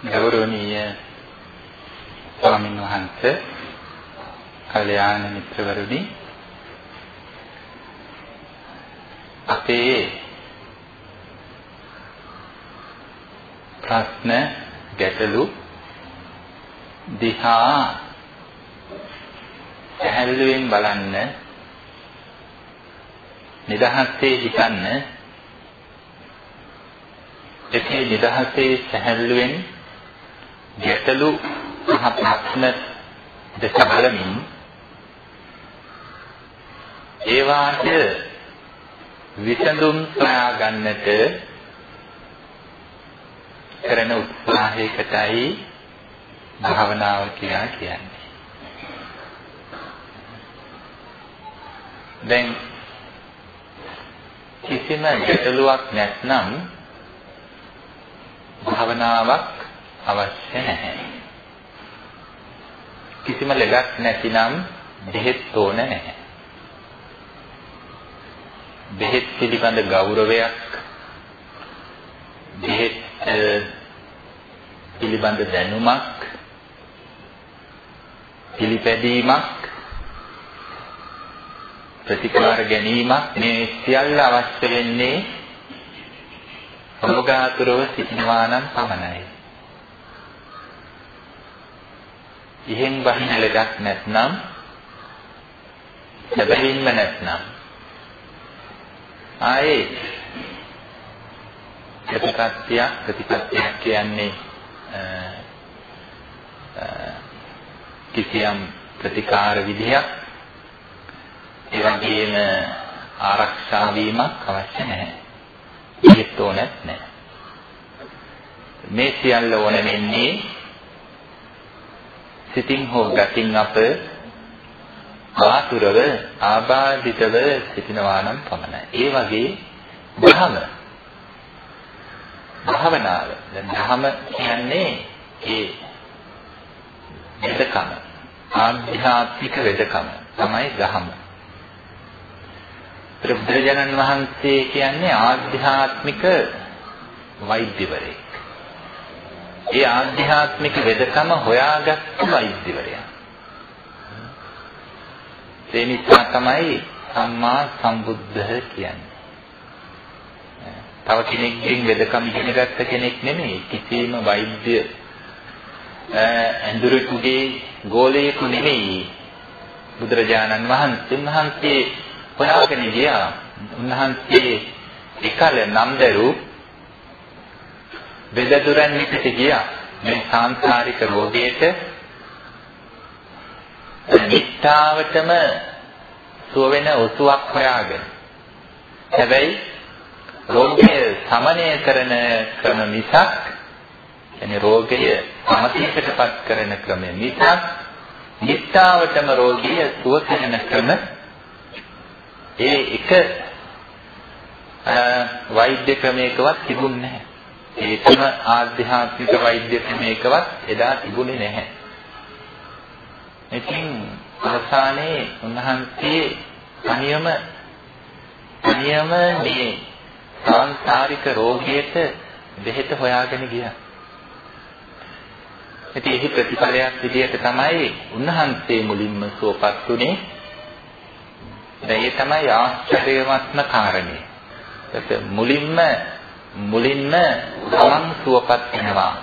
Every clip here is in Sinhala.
ගෞරවනීය ස්වාමින් වහන්සේ කල්යාණ මිත්‍රවරුනි අපේ ප්‍රශ්න ගැටලු දිහා සැහැල්ලුවෙන් බලන්න නිදහසේ හිතන්න ඒකේ නිදහසේ සැහැල්ලුවෙන් ගැටලු සහ ප්‍රශ්න දෙක බලමින් ඒවාට විසඳුම් සොයා ගන්නට කරන උත්සාහයකටයි භාවනාව කියලා කියන්නේ. දැන් කිසිම ගැටලුවක් නැත්නම් භාවනාවක් අවශ්‍ය නැහැ. කිසිම ලෙඩක් නැතිනම් බෙහෙත් ඕන නැහැ. බෙහෙත් පිළිබඳ ගෞරවයක් බෙහෙත් පිළිබඳ දැනුමක් පිළිපැදීමක් ප්‍රතිකාර ගැනීමක් මේ සියල්ල අවශ්‍ය වෙන්නේ රෝගාතුරව සිටිනවා නම් පමණයි. ඉහෙන් බහින ලෙඩක් නැත්නම් සැබවින්ම නැත්නම් ආයේ ප්‍රතිපත්තියක් ප්‍රතිපත්තියක් කියන්නේ කිසියම් ප්‍රතිකාර විදියක් ඒ වගේම ආරක්ෂා වීමක් අවශ්‍ය නැහැ. ඒත් ඕනෙත් නැහැ. මේ සියල්ල ඕන වෙන්නේ සිතින් හෝ ගතින් අප ආතුරව ආබාධිතව සිටිනවා නම් පමණයි. ඒ වගේ ධම භාවනාව. දැන් ධම කියන්නේ ඒ වෙදකම. ආධ්‍යාත්මික වෙදකම තමයි ධම. බුදුරජාණන් වහන්සේ කියන්නේ ආධ්‍යාත්මික වෛද්‍යවරයෙක්. ඒ ආධ්‍යාත්මික වෙදකම හොයාගත්තු වෛද්‍යවරයා. ඒ නිසා තමයි සම්මා සම්බුද්ධ කියන්නේ. තව කෙනෙක්ගෙන් වෙදකම් ඉගෙන ගත්ත කෙනෙක් නෙමෙයි කිසිම වෛද්‍ය ඇඳුරෙකුගේ ගෝලයෙකු නෙමෙයි බුදුරජාණන් වහන්සේ උන්වහන්සේ හොයාගෙන ගියා උන්වහන්සේ එකල නම්දරු වෙදදුරන් විසිට ගියා මේ සාංසාරික රෝගයට නිත්තාවටම සුව වෙන ඔසුවක් හොයාගෙන හැබැයි රෝගය සමනය කරන ක්‍රම මිසක් එනි රෝගය සමතියකටපත් කරන ක්‍රම මිසක් නිත්තාවටම රෝගිය සුව කරන ක්‍රම ඒ එක වෛද්‍ය ක්‍රමයකවත් තිබුණේ නැහැ. ඒකම ආධ්‍යාත්මික වෛද්‍ය ක්‍රමයකවත් එදා තිබුණේ නැහැ. ඉතින් අවසානයේ උන්වහන්සේ අනියම අනියම මේ සාංසාරික රෝගියට බෙහෙත හොයාගෙන ගියා. ඉතින් එහි ප්‍රතිඵලයක් විදිහට තමයි උන්වහන්සේ මුලින්ම සුවපත් උනේ. ඒ තමයි ආශ්චර්යවත්ම කාරණේ. ඒත් මුලින්ම මුලින්ම තමන් සුවපත් වෙනවා.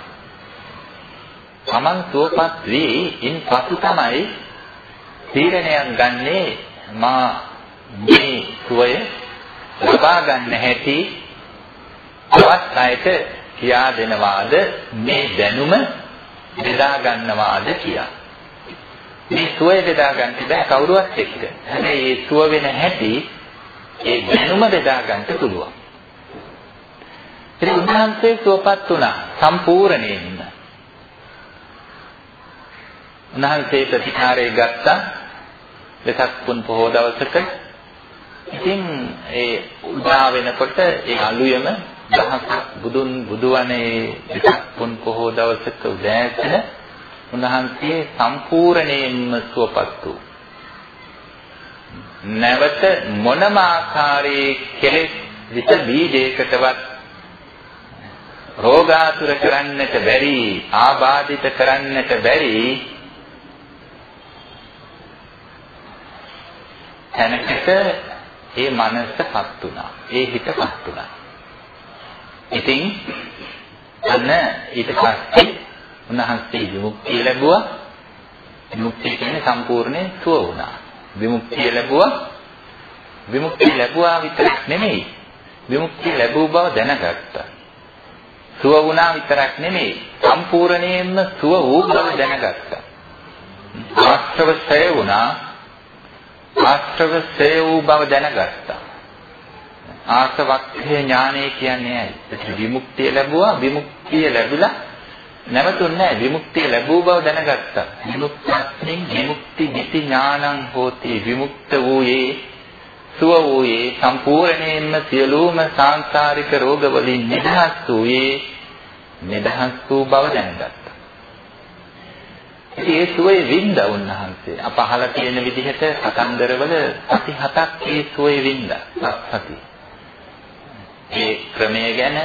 තමන් සුවපත් වී ඉන්පසු තමයි තීරණයක් ගන්නේ මා මේ සුවය ලබා ගන්න හැටි තවත් අයට කියා දෙනවාද මේ දැනුම බෙදා ගන්නවාද කියලා. මේ සුවය බෙදා ගන්න බෑ කවුරුවත් එක්ක. හැබැයි මේ සුව වෙන හැටි ඒ දැනුම බෙදා ගන්න පුළුවන්. ඉතින් උන්වහන්සේ සුවපත් වුණා සම්පූර්ණයෙන්ම. උන්වහන්සේ ප්‍රතිකාරය ගත්තා වෙසක් පුන් පොහොව දවසක. ඉතින් ඒ උදා වෙනකොට ඒ අලුයම දහසක් බුදුන් බුදුවනේ වෙසක් පුන් පොහොව දවසක උදෑසන උන්වහන්සේ සම්පූර්ණයෙන්ම සුවපත් වූ. නැවත මොනම ආකාරයේ කෙලෙස් විස බීජයකටවත් රෝගාතුර කරන්නට බැරි ආබාධිත කරන්නට බැරි තැනකට ඒ මනසපත් වුණා. ඒ හිතපත් වුණා. ඉතින් අන්න ඊට පස්සේ උන්වහන්සේ විමුක්තිය ලැබුවා. විමුක්තිය කියන්නේ සම්පූර්ණයෙන් සුව වුණා. විමුක්තිය ලැබුවා. විමුක්තිය ලැබුවා විතරක් නෙමෙයි. විමුක්තිය ලැබුව බව දැනගත්තා. සුව වුණා විතරක් නෙමෙයි සම්පූර්ණයෙන්ම සුව වූ බව දැනගත්තා. ආශ්‍රව ඡය වුණා ආශ්‍රව ඡය වූ බව දැනගත්තා. ආසවක්ඛේ ඥානය කියන්නේ ඇයි? විමුක්තිය ලැබුවා විමුක්තිය ලැබිලා නැවතුන්නේ නැහැ විමුක්තිය ලැබුව බව දැනගත්තා. විමුක්තියෙන් විමුක්ති නිති ඥානං හෝති විමුක්ත වූයේ සුව වූයේ සම්පූර්ණයෙන්ම සියලුම සාංසාරික රෝග වලින් නිදහස් වූයේ නිදහස් වූ බව දැනගත්තා. ඒ සුවේ වින්ද උන්වහන්සේ අප අහලා තියෙන විදිහට කතන්දරවල සති හතක් ඒ සුවේ වින්ද සති. ඒ ක්‍රමය ගැන,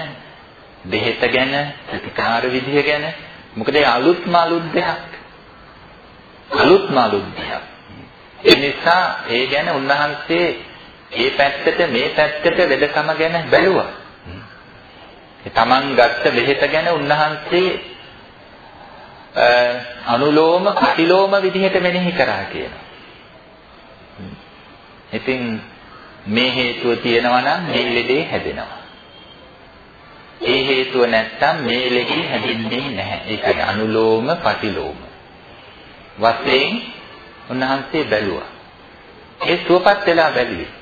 දෙහෙත ගැන, ප්‍රතිකාර විදිය ගැන මොකද ඒ අලුත්ම අලුත් දෙයක්. අලුත්ම අලුත් දෙයක්. ඒ නිසා ඒ ගැන උන්වහන්සේ ඒ පැත්තට මේ පැත්තට වෙදකම ගැන බැලුවා. තමන් ගත්ත බෙහෙත ගැන උන්වහන්සේ අනුලෝම ප්‍රතිලෝම විදිහට මෙනෙහි කරා කියනවා. ඉතින් මේ හේතුව තියෙනවා නම් මේ ලෙඩේ හැදෙනවා. ඒ හේතුව නැත්තම් මේ ලෙඩේ හැදෙන්නේ නැහැ. ඒක අනුලෝම ප්‍රතිලෝම. වශයෙන් උන්වහන්සේ බැලුවා. ඒ සුවපත් වෙලා බැලුවේ.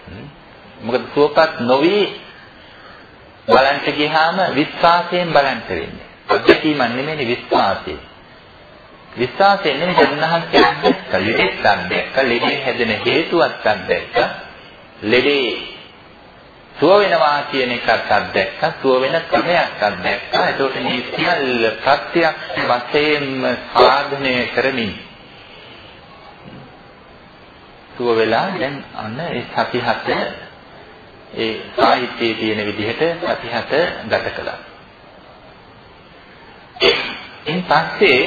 මොකද සුවපත් නොවි බලන්ට ගියාම විශ්වාසයෙන් බලන්ට වෙන්නේ. අධ්‍යක්ීම නෙමෙයි විශ්වාසයෙන්. විශ්වාසයෙන් නෙමෙයි උන්වහන්සේ දැක්ක ලෙඩෙක් දැක්ක ලෙඩේ හැදෙන හේතුවක් දැක්ක ලෙඩේ සුව වෙනවා කියන එකත් අත්දැක්ක සුව වෙන ක්‍රමයක් අත්දැක්ක ඒකට මේ සියල්ල ප්‍රත්‍යක්ෂ වශයෙන්ම සාධනය කරමින් සුව වෙලා දැන් අන්න ඒ සති හත ඒ සාහිත්‍යයේ තියෙන විදිහට සති හත ගත කළා. ඉන් පස්සේ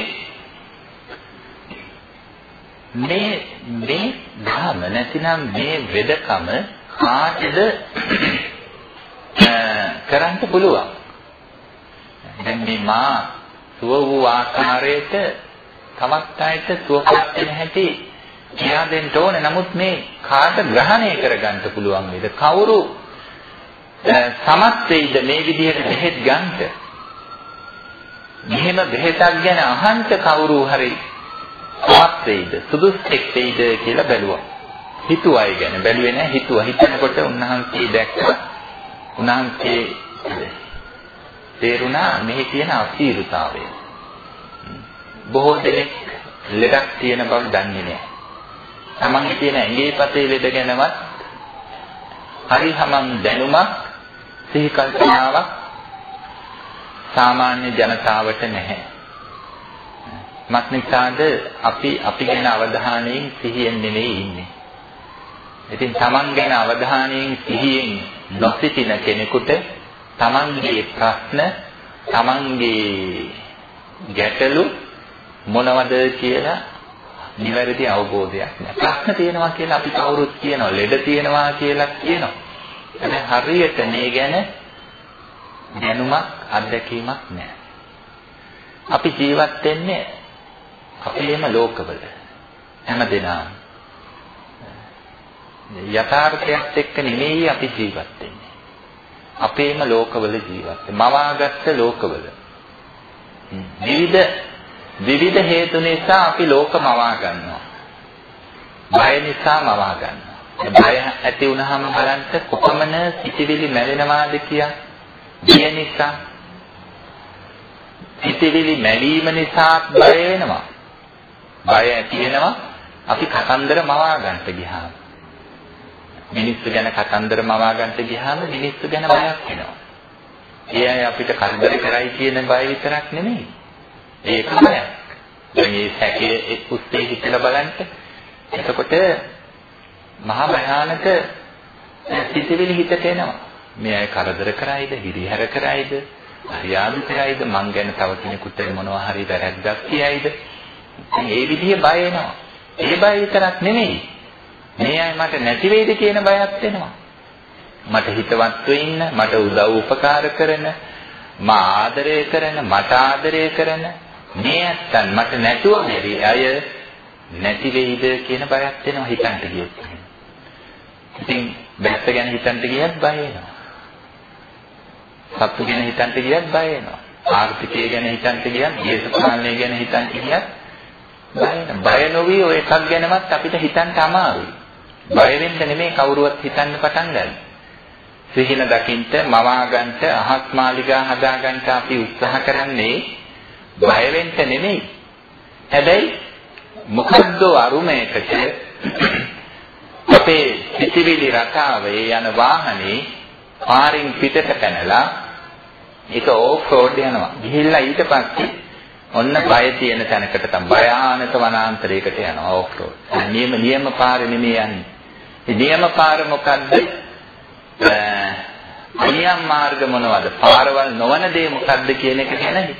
මේ මේ ධර්ම නැතිනම් මේ වෙදකම කාටද කරන්න පුළුවන්. දැන් මේ මා සුව වූ ආකාරයට තවත් අයට සුවපත් වෙන හැටි කියා දෙන්න ඕනේ. නමුත් මේ කාට ග්‍රහණය කරගන්න පුළුවන් වේද? කවුරු සමත් වෙයිද මේ විදිහට බෙහෙත් ගන්නට? මෙහෙම බෙහෙතක් ගැන අහන්න කවුරු හරි සමත් වෙයිද? සුදුස්සෙක් වෙයිද කියලා බැලුවා. හිතුවයි ගැන බැලුවේ නැහැ හිතුවා. හිතනකොට උන්වහන්සේ දැක්කා. උන්වහන්සේ තේරුණා මෙහි තියෙන අසීරුතාවය. බොහෝ දෙනෙක් ලෙඩක් තියෙන බව දන්නේ නැහැ. තමන්ගේ තියෙන ඇඟේ පතේ ලෙඩ ගැනවත් හරි හමන් දැනුමක් සිහි කල්පනාවක් සාමාන්‍ය ජනතාවට නැහැ. මක්නිසාද අපි අපි ගැන අවධානයෙන් සිහියෙන් නෙවෙයි ඉන්නේ. ඉතින් තමන් ගැන අවධානයෙන් සිහියෙන් නොසිටින කෙනෙකුට තමන්ගේ ප්‍රශ්න තමන්ගේ ගැටලු මොනවද කියලා නිවැරදි අවබෝධයක් නැහැ. ප්‍රශ්න තියෙනවා කියලා අපි කවුරුත් කියනවා. ලෙඩ තියෙනවා කියලා කියනවා. හැබැයි හරියට මේ ගැන දැනුමක් අත්දැකීමක් නැහැ. අපි ජීවත් වෙන්නේ අපේම ලෝකවල. හැමදෙනාම යථාර්ථයත් එක්ක නෙමෙයි අපි ජීවත් වෙන්නේ. අපේම ලෝකවල ජීවත් මවාගත්ත ලෝකවල. විවිධ විවිධ හේතු නිසා අපි ලෝක මවා ගන්නවා. බය නිසා මවා ගන්නවා. බය ඇති වුනහම බලන්න කොපමණ සිටිවිලි මැවෙනවාද කියා. බය නිසා සිටිවිලි මැවීම නිසා බය වෙනවා. බය ඇති වෙනවා අපි කතන්දර මවා ගන්නට ගියාම. මිනිස්සු ගැන කතන්දර මවා ගන්නට ගියාම මිනිස්සු ගැන බයක් වෙනවා. ඒ අය අපිට කරදර කරයි කියන බය විතරක් නෙමෙයි. ඒක බයක්. දැන් මේ සැකයේ එක් උස්සේ හිතලා බලන්න. එතකොට මහා භයානක සිතිවිලි හිතට එනවා. මේ අය කරදර කරයිද, හිරිහැර කරයිද, හරියාදු කරයිද මං ගැන තව කෙනෙකුට මොනවා හරි වැරද්දක් කියයිද? ඒ විදිහේ බය එනවා. ඒ බය විතරක් නෙමෙයි. මේ අය මට නැති වෙයිද කියන බයත් එනවා. මට හිතවත්ව ඉන්න, මට උදව් උපකාර කරන, මා ආදරය කරන, මට ආදරය කරන මේ අත්තන් මට නැතුව බැරි අය නැති වෙයිද කියන බයත් එනවා හිතන්න ගියොත්. ඉතින් බැස්ස ගැන හිතන්න ගියත් බය එනවා. සත්තු ගැන හිතන්න ගියත් බය එනවා. ආර්ථිකය ගැන හිතන්න ගියත්, දේශපාලනය ගැන හිතන්න ගියත් බය එනවා. බය නොවි ඔය එකක් ගැනවත් අපිට හිතන්න අමාරුයි. බය වෙන්න නෙමෙයි කවුරුවත් හිතන්න පටන් ගන්න. සිහින දකින්ට, මවා ගන්නට, අහස් මාලිගා හදා ගන්නට අපි උත්සාහ කරන්නේ බය වෙන්න නෙමෙයි. හැබැයි මොකද්ද අරුමයකට අපේ සිතිවිලි රටාවේ යන වාහනේ පාරින් පිටට පැනලා ඒක ඕෆ් රෝඩ් යනවා. ගිහිල්ලා ඊට පස්සේ ඔන්න බය තියෙන තැනකට තමයි භයානක වනාන්තරයකට යනවා ඕෆ් රෝඩ්. නියම නියම පාරේ නෙමෙයි යන්නේ. ඒ නියම පාර මොකද්ද? අනියම් මාර්ග මොනවද? පාරවල් නොවන දේ මොකද්ද කියන එක ගැන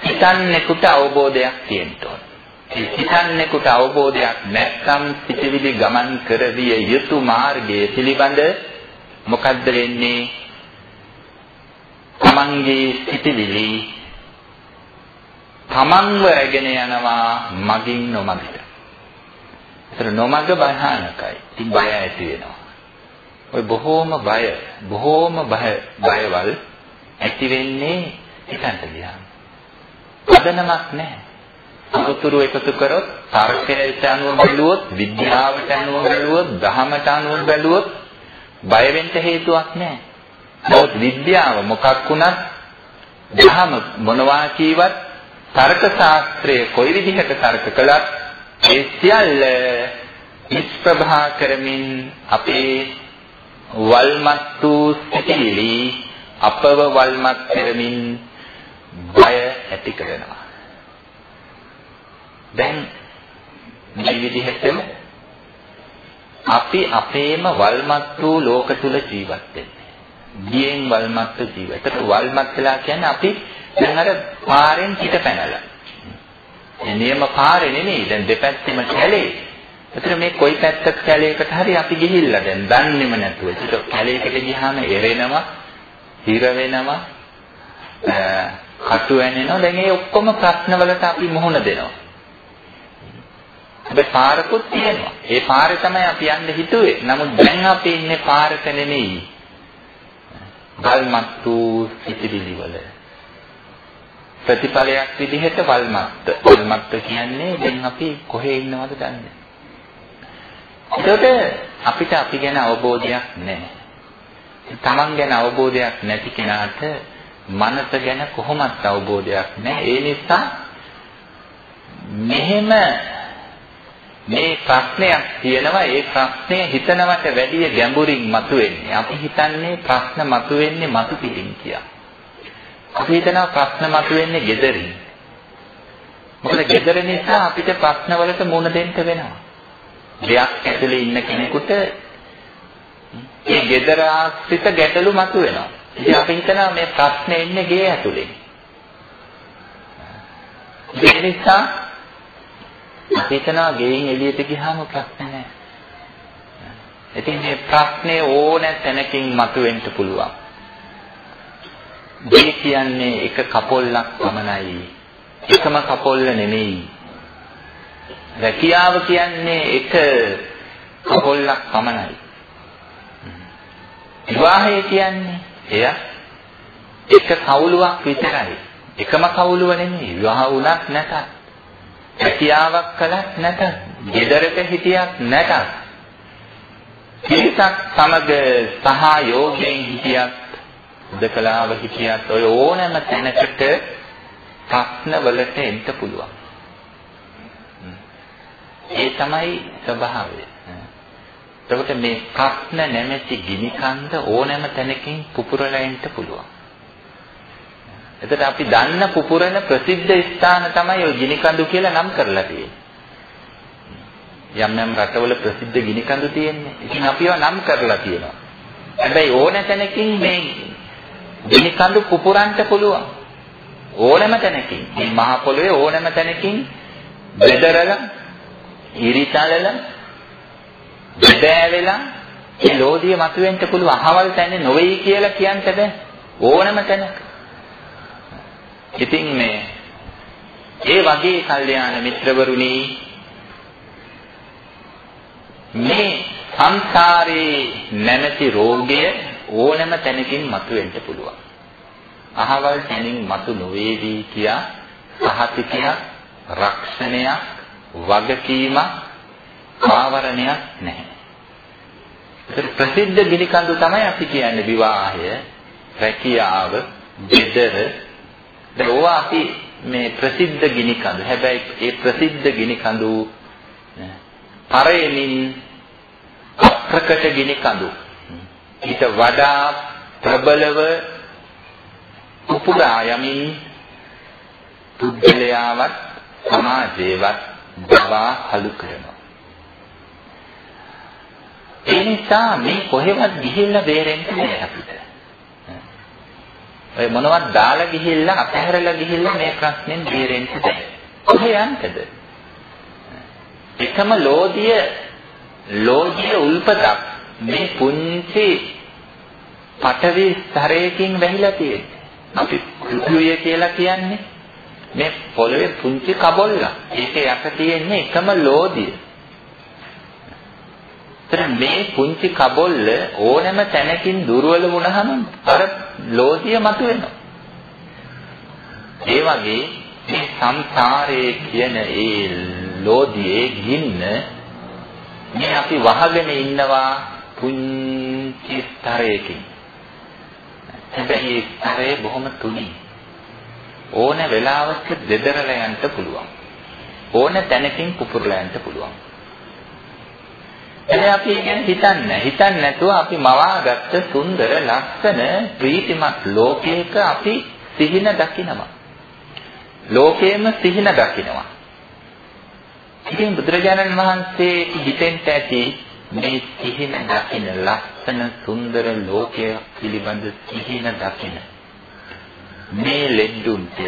හිතන්නෙකුට අවබෝධයක් තියෙන්න ඕන. හිතන්නෙකුට අවබෝධයක් නැත්නම් පිටිවිලි ගමන් කරවිය යුතු මාර්ගයේ පිළිබඳ මොකද්ද වෙන්නේ? තමන්ගේ සිටිවිලි තමන්ව රැගෙන යනවා මගින් නොමගට. ඒතර නොමග භයානකයි. ඉතින් බය ඇති වෙනවා. ඔය බොහෝම බය, බොහෝම බය බයවල් ඇති වෙන්නේ හිතන්ට ගියාම. පදනමක් නැහැ. අනුතුරු එකතු කරොත් තර්කයට අනුව බැලුවොත් විද්‍යාවට අනුව බැලුවොත් දහමට අනුව බැලුවොත් බය වෙන්න හේතුවක් නැහැ. නමුත් විද්‍යාව මොකක් වුණත් දහම මොනවා කීවත් තර්ක ශාස්ත්‍රයේ කොයි විදිහට තර්ක කළත් ඒ සියල්ල නිෂ්ප්‍රභා කරමින් අපේ වල්මත් වූ සිටිවිලි අපව වල්මත් කරමින් බය ඇති කරනවා. දැන් මේ විදිහටම අපි අපේම වල්මත් වූ ලෝක තුල ජීවත් වෙන්නේ. ගියෙන් වල්මත් ජීවිත. ඒකට වල්මත් වෙලා කියන්නේ අපි දැන් අර පාරෙන් පිට පැනලා. මේ නියම පාරේ නෙමෙයි දැන් දෙපැත්තෙම කැලේ. ඒතර මේ කොයි පැත්තක කැලේකට හරි අපි ගිහිල්ලා දැන් දන්නේම නැතුව. ඒක කැලේකට ගියාම එරෙනවා, හිර වෙනවා, කටු වෙනෙනවා. දැන් මේ ඔක්කොම ප්‍රශ්නවලට අපි මුහුණ දෙනවා. හැබැයි පාරකුත් තියෙනවා. ඒ පාරේ තමයි අපි යන්න හිතුවේ. නමුත් දැන් අපි ඉන්නේ පාරක නෙමෙයි. ගල්මත්තු සිටිවිලි වල. ප්‍රතිඵලයක් විදිහට වල්මත්ත. වල්මත්ත කියන්නේ දැන් අපි කොහේ ඉන්නවද දන්නේ එතකොට අපිට අපි ගැන අවබෝධයක් නැහැ. තමන් ගැන අවබෝධයක් නැති කෙනාට මනස ගැන කොහොමත් අවබෝධයක් නැහැ. ඒ නිසා මෙහෙම මේ ප්‍රශ්නයක් තියෙනවා ඒ ප්‍රශ්නය හිතනවට වැඩිය ගැඹුරින් මතුවෙන්නේ. අපි හිතන්නේ ප්‍රශ්න මතුවෙන්නේ මතු පිටින් කියලා. අපි හිතනවා ප්‍රශ්න මතුවෙන්නේ gederin. මොකද gedර නිසා අපිට ප්‍රශ්නවලට මුහුණ දෙන්න වෙනවා. දෙයක් ඇතුලේ ඉන්න කෙනෙකුට ඒ gedara ආශ්‍රිත ගැටලු මතුවෙනවා. ඉතින් අපි හිතනවා මේ ප්‍රශ්නේ ඉන්නේ ගේ ඇතුලේ. ඒ නිසා අපි හිතනවා ගෙයින් එළියට ගියාම ප්‍රශ්න නැහැ. ඉතින් මේ ප්‍රශ්නේ ඕන තැනකින් මතුවෙන්න පුළුවන්. ගේ කියන්නේ එක කපොල්ලක් පමණයි. එකම කපොල්ල නෙමෙයි. රැකියාව කියන්නේ එක කපොල්ලක් පමණයි. විවාහය කියන්නේ එය එක කවුලුවක් විතරයි. එකම කවුලුව නෙමෙයි. විවාහ වුණත් නැතත් රැකියාවක් කළත් නැතත්, ගෙදරක හිටියත් නැතත්, කිරිසක් සමග සහයෝගයෙන් හිටියත්, උදකලාව හිටියත් ඔය ඕනෑම තැනකට ප්‍රශ්න වලට එන්න පුළුවන්. ඒ තමයි ස්වභාවය. එතකොට මේ ප්‍රශ්න නැමැති ගිනි කන්ද ඕනෑම තැනකින් පුපුරලා එන්න පුළුවන්. එතකොට අපි දන්න පුපුරන ප්‍රසිද්ධ ස්ථාන තමයි ඔය ගිනිකඳු කියලා නම් කරලා තියෙන්නේ. යම් යම් රටවල ප්‍රසිද්ධ ගිනිකඳු තියෙන්නේ. ඉතින් අපි ඒවා නම් කරලා තියෙනවා. හැබැයි ඕන තැනකින් මේ ගිනි කඳු පුපුරන්න පුළුවන්. ඕනෑම තැනකින්. මේ මහ පොළොවේ ඕනෑම තැනකින් බෙදරලා, ඉරිතලලා, බෙදෑවෙලා මේ ලෝධිය මතුවෙන්න පුළුවන්. අහවල් තැනේ නොවේයි කියලා කියන්න බෑ. ඕනෑම තැනක. ඉතින් මේ ඒ වගේ කල්යාණ මිත්‍රවරුනි මේ සංසාරේ නැමැති රෝගය ඕනෑම තැනකින් මතුවෙන්න පුළුවන්. අහවල් තැනින් මතු නොවේවි කියා සහතිකයක්, රක්ෂණයක්, වගකීමක්, ආවරණයක් නැහැ. ඒක ප්‍රසිද්ධ ගිනිකඳු තමයි අපි කියන්නේ විවාහය, රැකියාව, ගෙදර. ඒවා අපි මේ ප්‍රසිද්ධ ගිනිකඳු. හැබැයි ඒ ප්‍රසිද්ධ ගිනිකඳු පරෙමින් අප්‍රකට ගිනිකඳු. ඊට වඩා ප්‍රබලව උපුරා යමින් පුද්ගලයාවත් සමාජයවත් දවා හලු කරනවා. ඒ නිසා මේ කොහෙවත් ගිහිල්ලා බේරෙන්න බෑ අපිට. ඔය මොනවත් දාලා ගිහිල්ලා අතහැරලා ගිහිල්ලා මේ ප්‍රශ්නෙන් බේරෙන්න බෑ. කොහෙ යන්නද? එකම ලෝධිය ලෝධිය උල්පතක් මේ පුංචි පටවි ස්තරයකින් වැහිලා තියෙන්නේ. අපි පෘථිවිය කියලා කියන්නේ මේ පොළවේ පුංචි කබොල්ල. ඒකේ යට තියෙන්නේ එකම ලෝධිය. ඒතර මේ පුංචි කබොල්ල ඕනෑම තැනකින් දුර්වල වුණහම අර ලෝධිය මතුවෙනවා. ඒ වගේ මේ සංසාරයේ කියන ඒ ලෝධියේ ගින්න මේ අපි වහගෙන ඉන්නවා පුංචි ස්තරයකින්. හැබැයි ඒ ස්තරේ බොහොම තුනි. ඕන වෙලාවක දෙදරලා යන්න පුළුවන්. ඕන තැනකින් පුපුරලා යන්න පුළුවන්. එනේ අපි ගැන හිතන්නේ හිතන්නේ නැතුව අපි මවාගත්ත සුන්දර ලස්සන ප්‍රීතිමත් ලෝකයක අපි සිහින දකිනවා. ලෝකයේම සිහින දකිනවා. ඉතින් බුදුරජාණන් වහන්සේ හිතෙන්ට ඇති මේ සිහින දකින ලස්සන සුන්දර ලෝකය පිළිබඳ සිහින දකින මේ ලෙඩුන්ට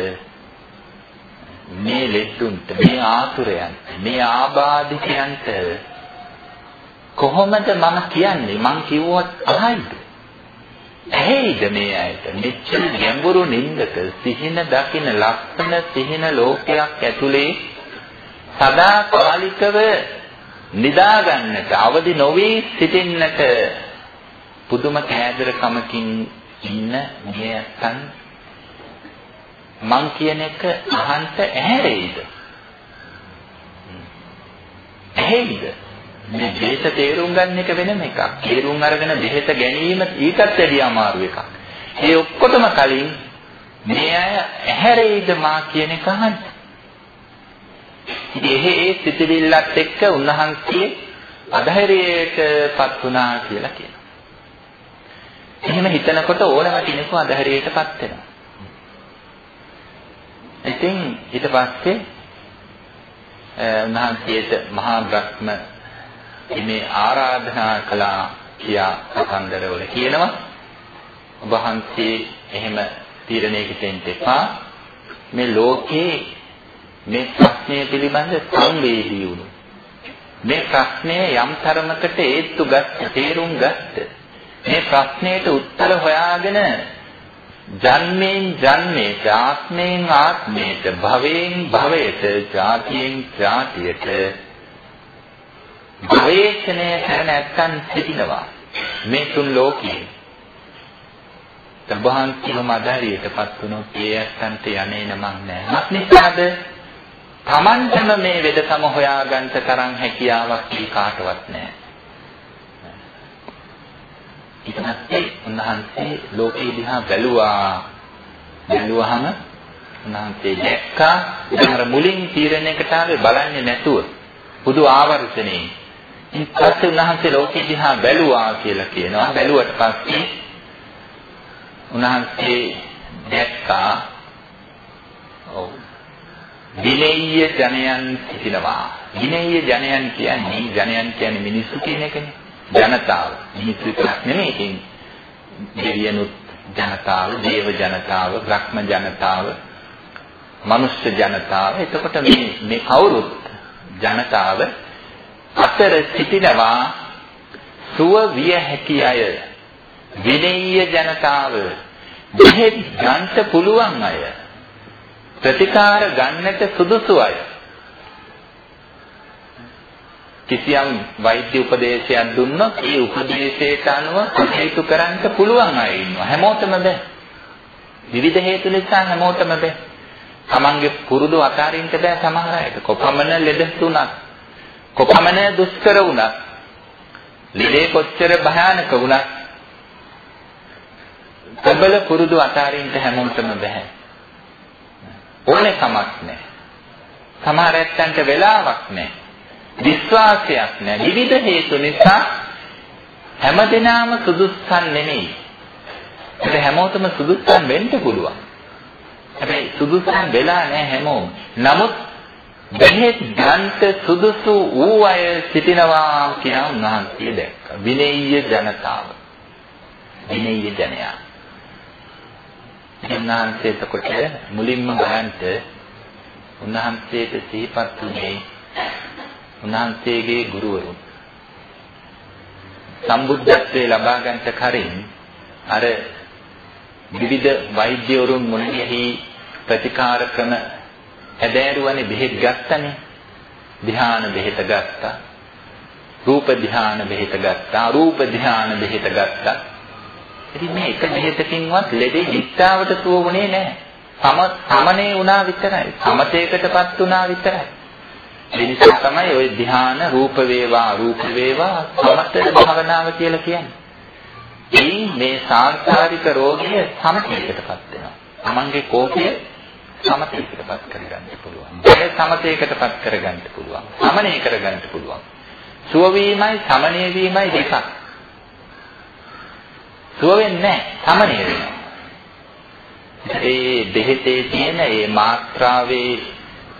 මේ ලෙඩුන්ට මේ ආතුරයන්ට මේ ආබාධිතයන්ට කොහොමද මම කියන්නේ? මං කිව්වොත් අහයිද? ඇහෙයිද මේ ඇයට? මෙච්චර ගැඹුරු නින්දක සිහින දකින ලස්සන සිහින ලෝකයක් ඇතුලේ සදාකාලිකව නිදා ගන්නට අවදි නොවි සිටින්නට පුදුම කෑදරකමකින් ඉන්න මෙයන් මං කියන එක අහන්ට ඇහැරෙයිද? ඇහෙයිද? මේ බෙහෙත තේරුම් ගන්න එක වෙනම එකක්. තේරුම් අරගෙන බෙහෙත ගැනීම ඊටත් වැඩි අමාරු එකක්. ඒ ඔක්කොටම කලින් මේ අය ඇහැරෙයිද මා කියන එක අහන්න. ඉතින් ඒ සිතිවිල්ලත් එක්ක උන්වහන්සේ අධෛර්යයටපත් වුණා කියලා කියනවා. එහෙම හිතනකොට ඕනම කෙනෙකු අධෛර්යයටපත් වෙනවා. ඉතින් ඊට පස්සේ උන්වහන්සේට මහා බ්‍රහ්ම මේ ආරාධනා කළා කියා කතන්දරවල කියනවා. ඔබ වහන්සේ එහෙම තීරණයකට එන්න එපා. මේ ලෝකේ මේ ප්‍රශ්නය පිළිබඳ සංවේදී වුණු. මේ ප්‍රශ්නය යම් තරමකට ඒත්තු ගත්ත, තේරුම් ගත්ත. මේ ප්‍රශ්නයට උත්තර හොයාගෙන ජන්මෙන් ජන්මේට ආත්මයෙන් ආත්මයට භවයෙන් භවයට ජාතියෙන් ජාතියට ගවේෂණය කරන ඇත්තන් සිටිනවා මේ තුන් ලෝකයේ සබහන්තිම අධාරියටපත් වුණොත් ඒ ඇත්තන්ට යන්නේ නමක් නැහැ. මත් නිසාද Tamanටම මේ වෙදකම හොයාගන්න තරම් හැකියාවක් ඊ කාටවත් නැහැ. ඊට පස්සේ උන්වහන්සේ ලෝකේ දිහා බැලුවා. බැලුවාම උන්වහන්සේ දැක්කා ඉතින් මුලින් තීරණයකට ආවේ බලන්නේ නැතුව බුදු ආවර්තනේ ඊට පස්සේ උන්වහන්සේ ලෝකෙ දිහා බැලුවා කියලා කියනවා. බැලුවට පස්සේ උන්වහන්සේ දැක්කා ඔව් විනේය ජනයන් සිටිනවා. විනේය ජනයන් කියන්නේ ජනයන් කියන්නේ මිනිස්සු කියන එකනේ. ජනතාව. මිනිස්සු විතරක් නෙමෙයි. ඉතින් දෙවියනුත් ජනතාව, දේව ජනතාව, බ්‍රහ්ම ජනතාව, මනුෂ්‍ය ජනතාව. එතකොට මේ මේ කවුරුත් ජනතාව අතර සිටිනවා සුව විය හැකි අය. විනීය ජනතාව. දෙහෙත් ගන්නට පුළුවන් අය. ප්‍රතිකාර ගන්නට සුදුසු අය. කිසියම් වෛද්‍ය උපදේශයක් දුන්නොත් ඒ උපදේශයට අනුව කටයුතු කරන්න පුළුවන් අය ඉන්නවා. හැමෝටම බෑ. විවිධ හේතු නිසා හැමෝටම බෑ. තමන්ගේ පුරුදු අතාරින්න බෑ සමහර අයට. කොපමණ ලෙඩ තුනක්. කොපමණ දුෂ්කර වුණත්. ලෙඩේ කොච්චර භයානක වුණත් ප්‍රබල පුරුදු අතාරින්න හැමෝටම බෑ. ඕනේ කමක් නැහැ. සමහර ඇත්තන්ට වෙලාවක් නැහැ. විශ්වාසයක් නැහැ. විවිධ හේතු නිසා හැමදෙනාම සුදුස්සන් නෙමෙයි. ඒක හැමෝටම සුදුස්සන් වෙන්න පුළුවන්. හැබැයි සුදුස්සන් වෙලා නැහැ හැමෝම. නමුත් බෙහෙත් ගන්ට සුදුසු වූ අය සිටිනවා කියන උන්වහන්සේ දැක්කා. විනේය ජනතාව. විනේය ජනයා. උන්වහන්සේ එතකොට මුලින්ම ගන්නට උන්වහන්සේට සිහිපත් වුණේ උන්වහන්සේගේ ගුරුවරුන් සම්බුද්ධත්වයේ ලබා ගන්නට කලින් අර විවිධ වෛද්‍යවරුන් මුලෙහි ප්‍රතිකාර ක්‍රම හැදෑරුවනේ බෙහෙත් ගත්තනේ. ධ්‍යාන බෙහෙත ගත්තා. රූප ධ්‍යාන බෙහෙත ගත්තා. අරූප ධ්‍යාන බෙහෙත ගත්තා. ඉතින් මේ එක බෙහෙතකින්වත් ලෙඩේ හිතාවට සුවුනේ නැහැ. සම සමනේ වුණා විතරයි. සමතේකටපත් වුණා විතරයි. ඒ නිසා තමයි ওই ධ්‍යාන රූප වේවා රූප වේවා සමත භාවනාව කියලා කියන්නේ. එයින් මේ සාංශාරික රෝගය සමතේකටපත් වෙනවා. තමන්ගේ කෝපය සමතේකටපත් කරගන්න පුළුවන්. ඒ සමතේකටපත් කරගන්න පුළුවන්. සමනය කරගන්න පුළුවන්. සුව වීමයි සමනය වීමයි දෙකක්. සුව වෙන්නේ නැහැ. සමනය වෙනවා. ඒ දෙහිතේ තියෙන ඒ මාත්‍රාවේ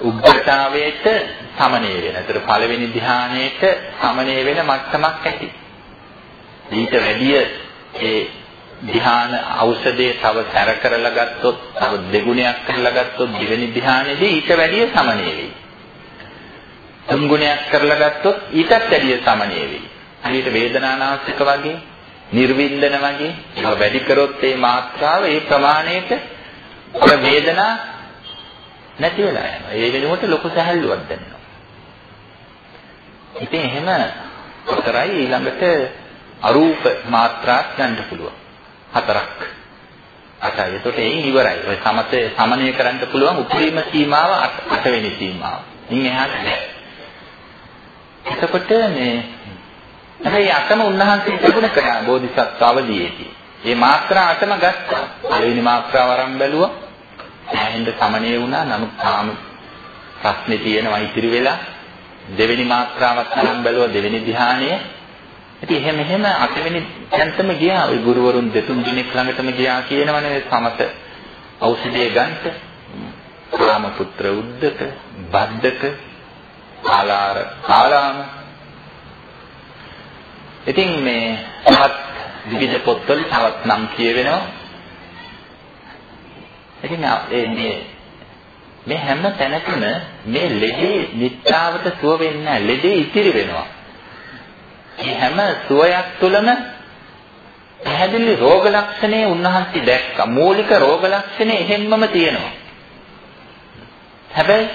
උග්‍රතාවයට සමනය වෙන. ඒතර පළවෙනි ධ්‍යානයේට සමනය වෙන මට්ටමක් ඇති. ඊට වැඩිය ඒ ධ්‍යාන ඖෂධයේ තව සැර කරලා ගත්තොත්, තව දෙගුණයක් කරලා ගත්තොත් දෙවෙනි ධ්‍යානෙදී ඊට වැඩිය සමනය වෙයි. තුන් ගුණයක් කරලා ගත්තොත් ඊටත් වැඩිය සමනය වෙයි. හරියට වේදනානාශක වගේ, නිර්වින්දන වගේ ඒවා වැඩි කරොත් ඒ මාත්‍රාව ඒ ප්‍රමාණයට වේදනා නැති වෙලා යනවා. ඒ වෙනුවට ලොකු සැහැල්ලුවක් දැනෙනවා. ඉතින් එහෙම හතරයි ඊළඟට අරූප මාත්‍රාත් ගන්න පුළුවන්. හතරක්. අටයි. එතකොට එයින් ඉවරයි. ඔය සමතේ සමනය කරන්න පුළුවන් උපරිම සීමාව අට වෙනි සීමාව. ඉන් එහාට නෑ. එතකොට මේ හැබැයි අටම උන්වහන්සේ තිබුණ කරා බෝධිසත්ව අවදීයේදී. මේ මාත්‍රා අටම ගත්තා. පළවෙනි මාත්‍රාව අරන් බැලුවා. ඇහෙන්ද සමනය වුණා. නමුත් තාම ප්‍රශ්නේ තියෙනවා ඉතිරි වෙලා. දෙවෙනි මාත්‍රාවත් අරන් බැලුවා දෙවෙනි ධ්‍යානය. ඉතින් එහෙම එහෙම අටවෙනි තැනටම ගියා. ওই ගුරුවරුන් දෙතුන් දිනක් ළඟටම ගියා කියනවනේ සමත ඖෂධය ගන්නට. රාමපුත්‍ර උද්දක, බද්දක, ආලාර, ආලාම. ඉතින් මේ තවත් විවිධ පොත්වල තවත් නම් කියවෙනවා. ඉතින් මේ මේ හැම තැනකම මේ ලෙඩේ නිත්‍යාවට සුව වෙන්නේ නැහැ. ලෙඩේ ඉතිරි වෙනවා. මේ හැම සුවයක් තුළම පැහැදිලි රෝග ලක්ෂණේ උන්වහන්සේ දැක්කා. මූලික රෝග ලක්ෂණේ එහෙම්මම තියෙනවා. හැබැයි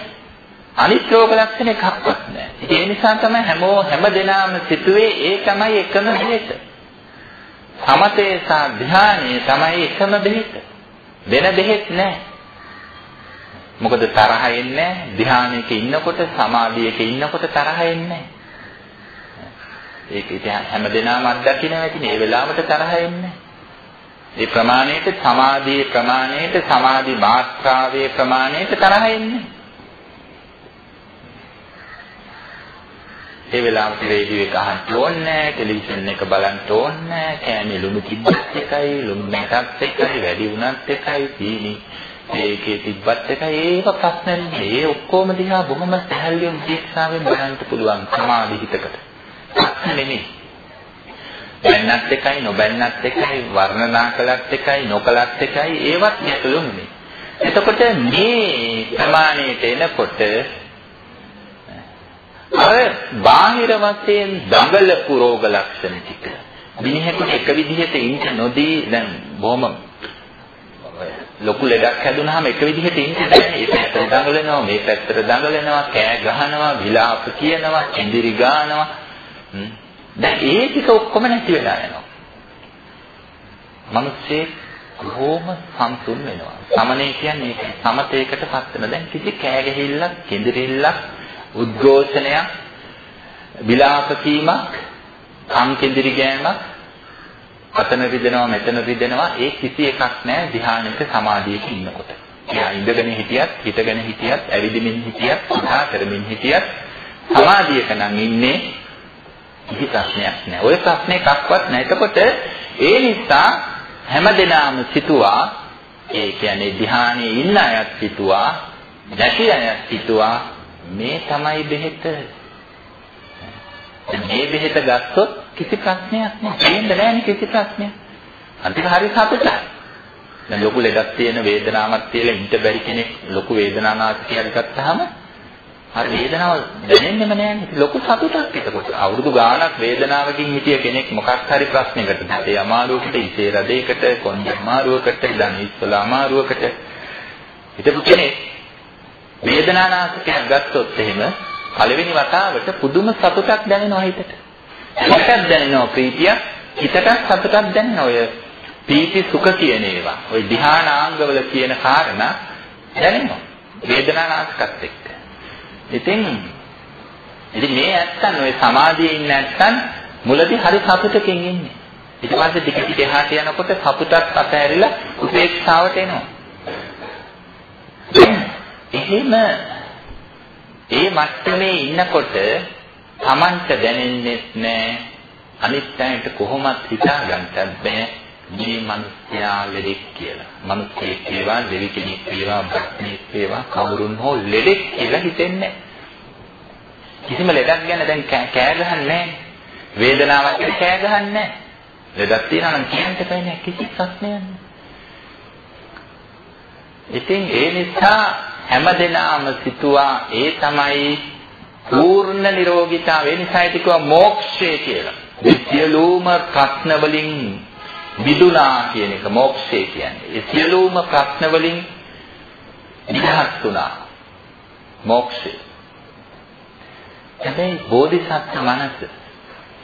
අනිත් රෝග ලක්ෂණ එකක්වත් නැහැ. ඒ නිසා තමයි හැමෝ හැම දෙනාම සිතුවේ ඒ තමයි එකම බෙහෙත. සමතේ සහ ධානයේ තමයි එකම බෙහෙත. වෙන බෙහෙත් නැහැ. මොකද තරහ එන්නේ ධානයක ඉන්නකොට සමාධියක ඉන්නකොට තරහ එන්නේ ඒක ඉතින් හැමදෙනාම අත්දකින්න ඇතිනේ ඒ වෙලාවට තරහ එන්නේ ඒ ප්‍රමාණයට සමාධියේ ප්‍රමාණයට සමාධි මාත්‍රාවේ ප්‍රමාණයට තරහ එන්නේ ඒ වෙලාවට රේඩියෝ එක අහන්න ඕනේ නැහැ, ටෙලිවිෂන් එක බලන්න ඕනේ නැහැ, කෑමේ ලුණු තිබ්බත් එකයි, ලුණු නැතත් එකයි, වැඩි වුණත් එකයි, සීනි ඒකේ තිබ්බත් එකයි ඒක ප්‍රශ්න නෙමෙයි. ඒ ඔක්කොම දිහා බොහොම සැහැල්ලුවෙන් දීක්ෂාවෙන් බලන්න පුළුවන් සමාධි හිතකට. නෙමෙයි. බැන්නත් එකයි නොබැන්නත් එකයි වර්ණනා කළත් එකයි නොකළත් එකයි ඒවත් ගැටලු නෙමෙයි. එතකොට මේ ප්‍රමාණයට එනකොට අර බාහිර වශයෙන් දඟලපු රෝග ලක්ෂණ ටික මිනිහෙකුට එක විදිහට ඉන්න නොදී දැන් බොහොම ලොකු ලෙඩක් හැදුනහම එක විදිහට ඉන්න බෑ. ඒ පැත්තට දඟලනවා, මේ පැත්තට දඟලනවා, කෑ ගහනවා, විලාප කියනවා, ඉන්දිරි ගානවා. දැන් ඒ ටික ඔක්කොම නැති වෙලා යනවා. මිනිස්සේ කොහොම සම්තුන් වෙනවා. සමනේ කියන්නේ ඒක. සමතේකටපත් වෙන. දැන් කිසි කෑ ගැහිල්ලක්, කෙඳිරිල්ලක්, උද්ඝෝෂණයක්, විලාප කීමක්, කම් කෙඳිරි ගෑමක් අතන රිදෙනවා මෙතන රිදෙනවා ඒ කිසි එකක් නැහැ ධ්‍යානෙක සමාධියක ඉන්නකොට. එයා ඉඳගෙන හිටියත්, හිටගෙන හිටියත්, ඇවිදිමින් හිටියත්, කතා කරමින් හිටියත් සමාධියක නම් ඉන්නේ කිසි ප්‍රශ්නයක් නැහැ. ওই ප්‍රශ්න එකක්වත් නැහැ. එතකොට ඒ නිසා හැමදෙනාම සිතුවා ඒ කියන්නේ ධ්‍යානයේ ඉන්න අයත් සිතුවා නැති අයත් සිතුවා මේ තමයි බෙහෙත. මේ බෙහෙත ගත්තොත් කිසි ප්‍රශ්නයක් නැහැ. තේින්න බෑනේ කිසි ප්‍රශ්නයක්. අන්තිම හරි සතුටයි. දැන් ලොකු ලෙඩක් තියෙන වේදනාවක් තියලා ඉන්න බැරි කෙනෙක් ලොකු වේදනානාශකයක් ගත්තාම හරි වේදනාව දැනෙන්නෙම නෑනේ. ලොකු සතුටක් එතකොට. අවුරුදු ගාණක් වේදනාවකින් හිටිය කෙනෙක් මොකක් හරි ප්‍රශ්නයකට ඒ අමාරුවකට, ඉසේ රදයකට, කොණ්ඩේ අමාරුවකට, දන ඉස්සල අමාරුවකට හිටපු කෙනෙක් වේදනානාශකයක් ගත්තොත් එහෙම පළවෙනි වතාවට පුදුම සතුටක් දැනෙනවා හිතට. හිතට දැනෙනවා ප්‍රීතිය, හිතට සතුටක් දැනෙනවා ඔය පීති සුඛ කියන ඒවා. ඔය ධ්‍යානාංගවල කියන කාරණා දැනෙනවා. වේදනානාශකත් එක්ක. ඉතින් ඉතින් මේ ඇත්තන් ඔය සමාධියේ ඉන්න ඇත්තන් මුලදී හරි සතුටකින් ඉන්නේ. ඊට පස්සේ ටික ටික එහාට යනකොට සතුටත් අතහැරිලා උපේක්ෂාවට එනවා. එහෙම ඒ මට්ටමේ ඉන්නකොට Tamanට දැනෙන්නේ නැහැ අනිත් අයට කොහොමත් හිතා ගන්නත් බෑ මේ මිනිස්යා ලෙඩෙක් කියලා. මිනිස්සෙක් වේවා, දෙවි කෙනෙක් වේවා, බ්‍රහ්මෙක් වේවා, කවුරුන් හෝ ලෙඩෙක් කියලා හිතෙන්නේ කිසිම ලෙඩක් ගැන දැන් කෑ ගහන්නේ නැහැ. වේදනාවක් ගැන කෑ ගහන්නේ නැහැ. ලෙඩක් තියෙනවා නම් කියන්න බෑනේ කිසි ප්‍රශ්නයක් නැහැ. ඉතින් ඒ නිසා හැමදෙනාම සිතුවා ඒ තමයි පූර්ණ නිරෝගීතාවය නිසා හිතුවා මොක්ෂය කියලා. මේ සියලුම ප්‍රශ්න වලින් මිදුණා කියන එක මොක්ෂය කියන්නේ. ඒ සියලුම ප්‍රශ්න වලින් නිදහස් වුණා. මොක්ෂය. හැබැයි බෝධිසත්ව මනස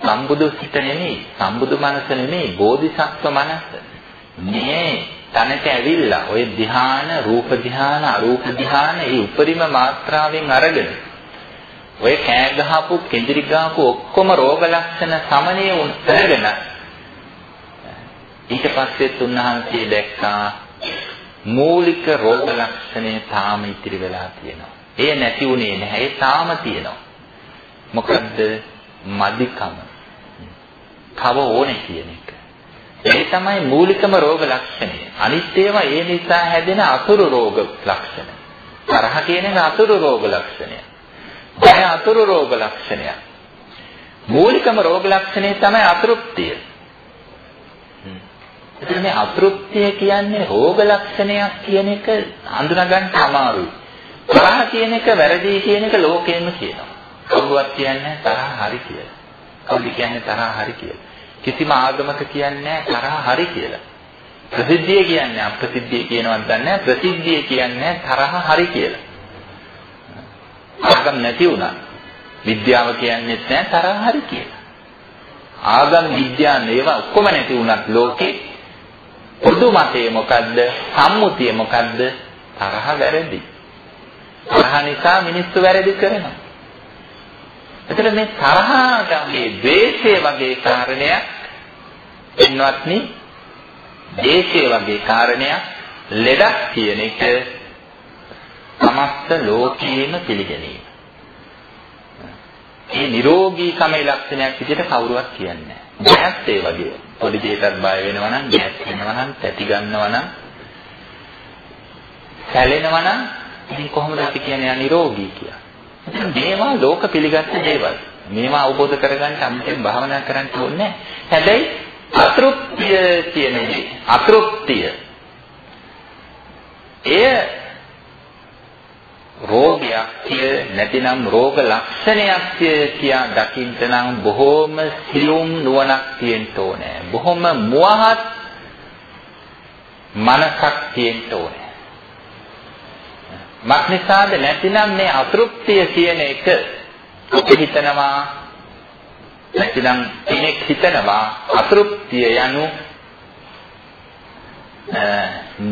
සම්බුදු සිත නෙමෙයි, සම්බුදු මනස නෙමෙයි, බෝධිසත්ව මනස. මේ තැනට ඇවිල්ලා ඔය ධ්‍යාන රූප ධ්‍යාන අරූප ධ්‍යාන ඒ උපරිම මාත්‍රාවෙන් අරගෙන ඔය කෑ ගහපු කෙඳිරි ගහපු ඔක්කොම රෝග ලක්ෂණ සමනය කරගෙන ඊට පස්සෙත් උන්වහන්සේ දැක්කා මූලික රෝග ලක්ෂණේ තාම ඉතිරි වෙලා තියෙනවා. ඒ නැති වුණේ නැහැ. ඒ තාම තියෙනවා. මොකද්ද? මදිකම. කව ඕනේ කියන එක. ඒ තමයි මූලිකම රෝග ලක්ෂණය. අනිත් ඒවා ඒ නිසා හැදෙන අතුරු රෝග ලක්ෂණ. තරහ කියන එක අතුරු රෝග ලක්ෂණය. බය අතුරු රෝග ලක්ෂණය. මූලිකම රෝග ලක්ෂණය තමයි අතෘප්තිය. ඉතින් මේ අතෘප්තිය කියන්නේ රෝග ලක්ෂණයක් කියන එක හඳුනා ගන්න අමාරුයි. තරහ කියන එක වැරදි කියන එක ලෝකෙම කියනවා. කවුරුවත් කියන්නේ තරහ හරි කියලා. කවුද කියන්නේ තරහ හරි කියලා. කිසිම ආගමක කියන්නේ තරහ හරි කියලා. ප්‍රසිද්ධිය කියන්නේ අප්‍රසිද්ධිය කියනවත් දන්නේ ප්‍රසිද්ධිය කියන්නේ තරහ හරි කියලා. ආගම් නැති වුණා. විද්‍යාව කියන්නේ නැහැ තරහ හරි කියලා. ආගම් විද්‍යාව ඒවා ඔක්කොම නැති වුණත් ලෝකේ පොදු මතය මොකද්ද? සම්මුතිය මොකද්ද? තරහ වැරදි. තරහ නිසා මිනිස්සු වැරදි කරනවා. එතන මේ තරහට මේ ද්වේෂය වගේ කාරණයක් එන්නවත්නි දේශය වගේ කාරණයක් ලෙඩක් කියන එක සමස්ත ලෝකයේම පිළිගැනීම. මේ නිරෝගීකමේ ලක්ෂණයක් විදිහට කවුරුවත් කියන්නේ නැහැ. ඈත් ඒ වගේ. පොඩි දෙයකට බය වෙනවා නම්, ඈත් වෙනවා නම්, තැති ගන්නවා නම්, සැලෙනවා නම් ඉතින් කොහොමද අපි කියන්නේ නිරෝගී කියලා? මේවා ලෝක පිළිගත්ත දේවල්. මේවා අවබෝධ කරගන්න අමුතෙන් භාවනා කරන්න ඕනේ හැබැයි අතෘප්තිය කියන දේ අතෘප්තිය එය රෝගයක් කිය නැතිනම් රෝග ලක්ෂණයක් කියා දකින්න නම් බොහෝම සියුම් නුවණක් තියෙන්න ඕනේ. බොහොම මුවහත් මනසක් තියෙන්න ඕනේ. මක්නිසාද නැතිනම් මේ අතෘප්තිය කියන එක අපි හිතනවා නැතිනම් කෙනෙක් හිතනවා අතෘප්තිය යනු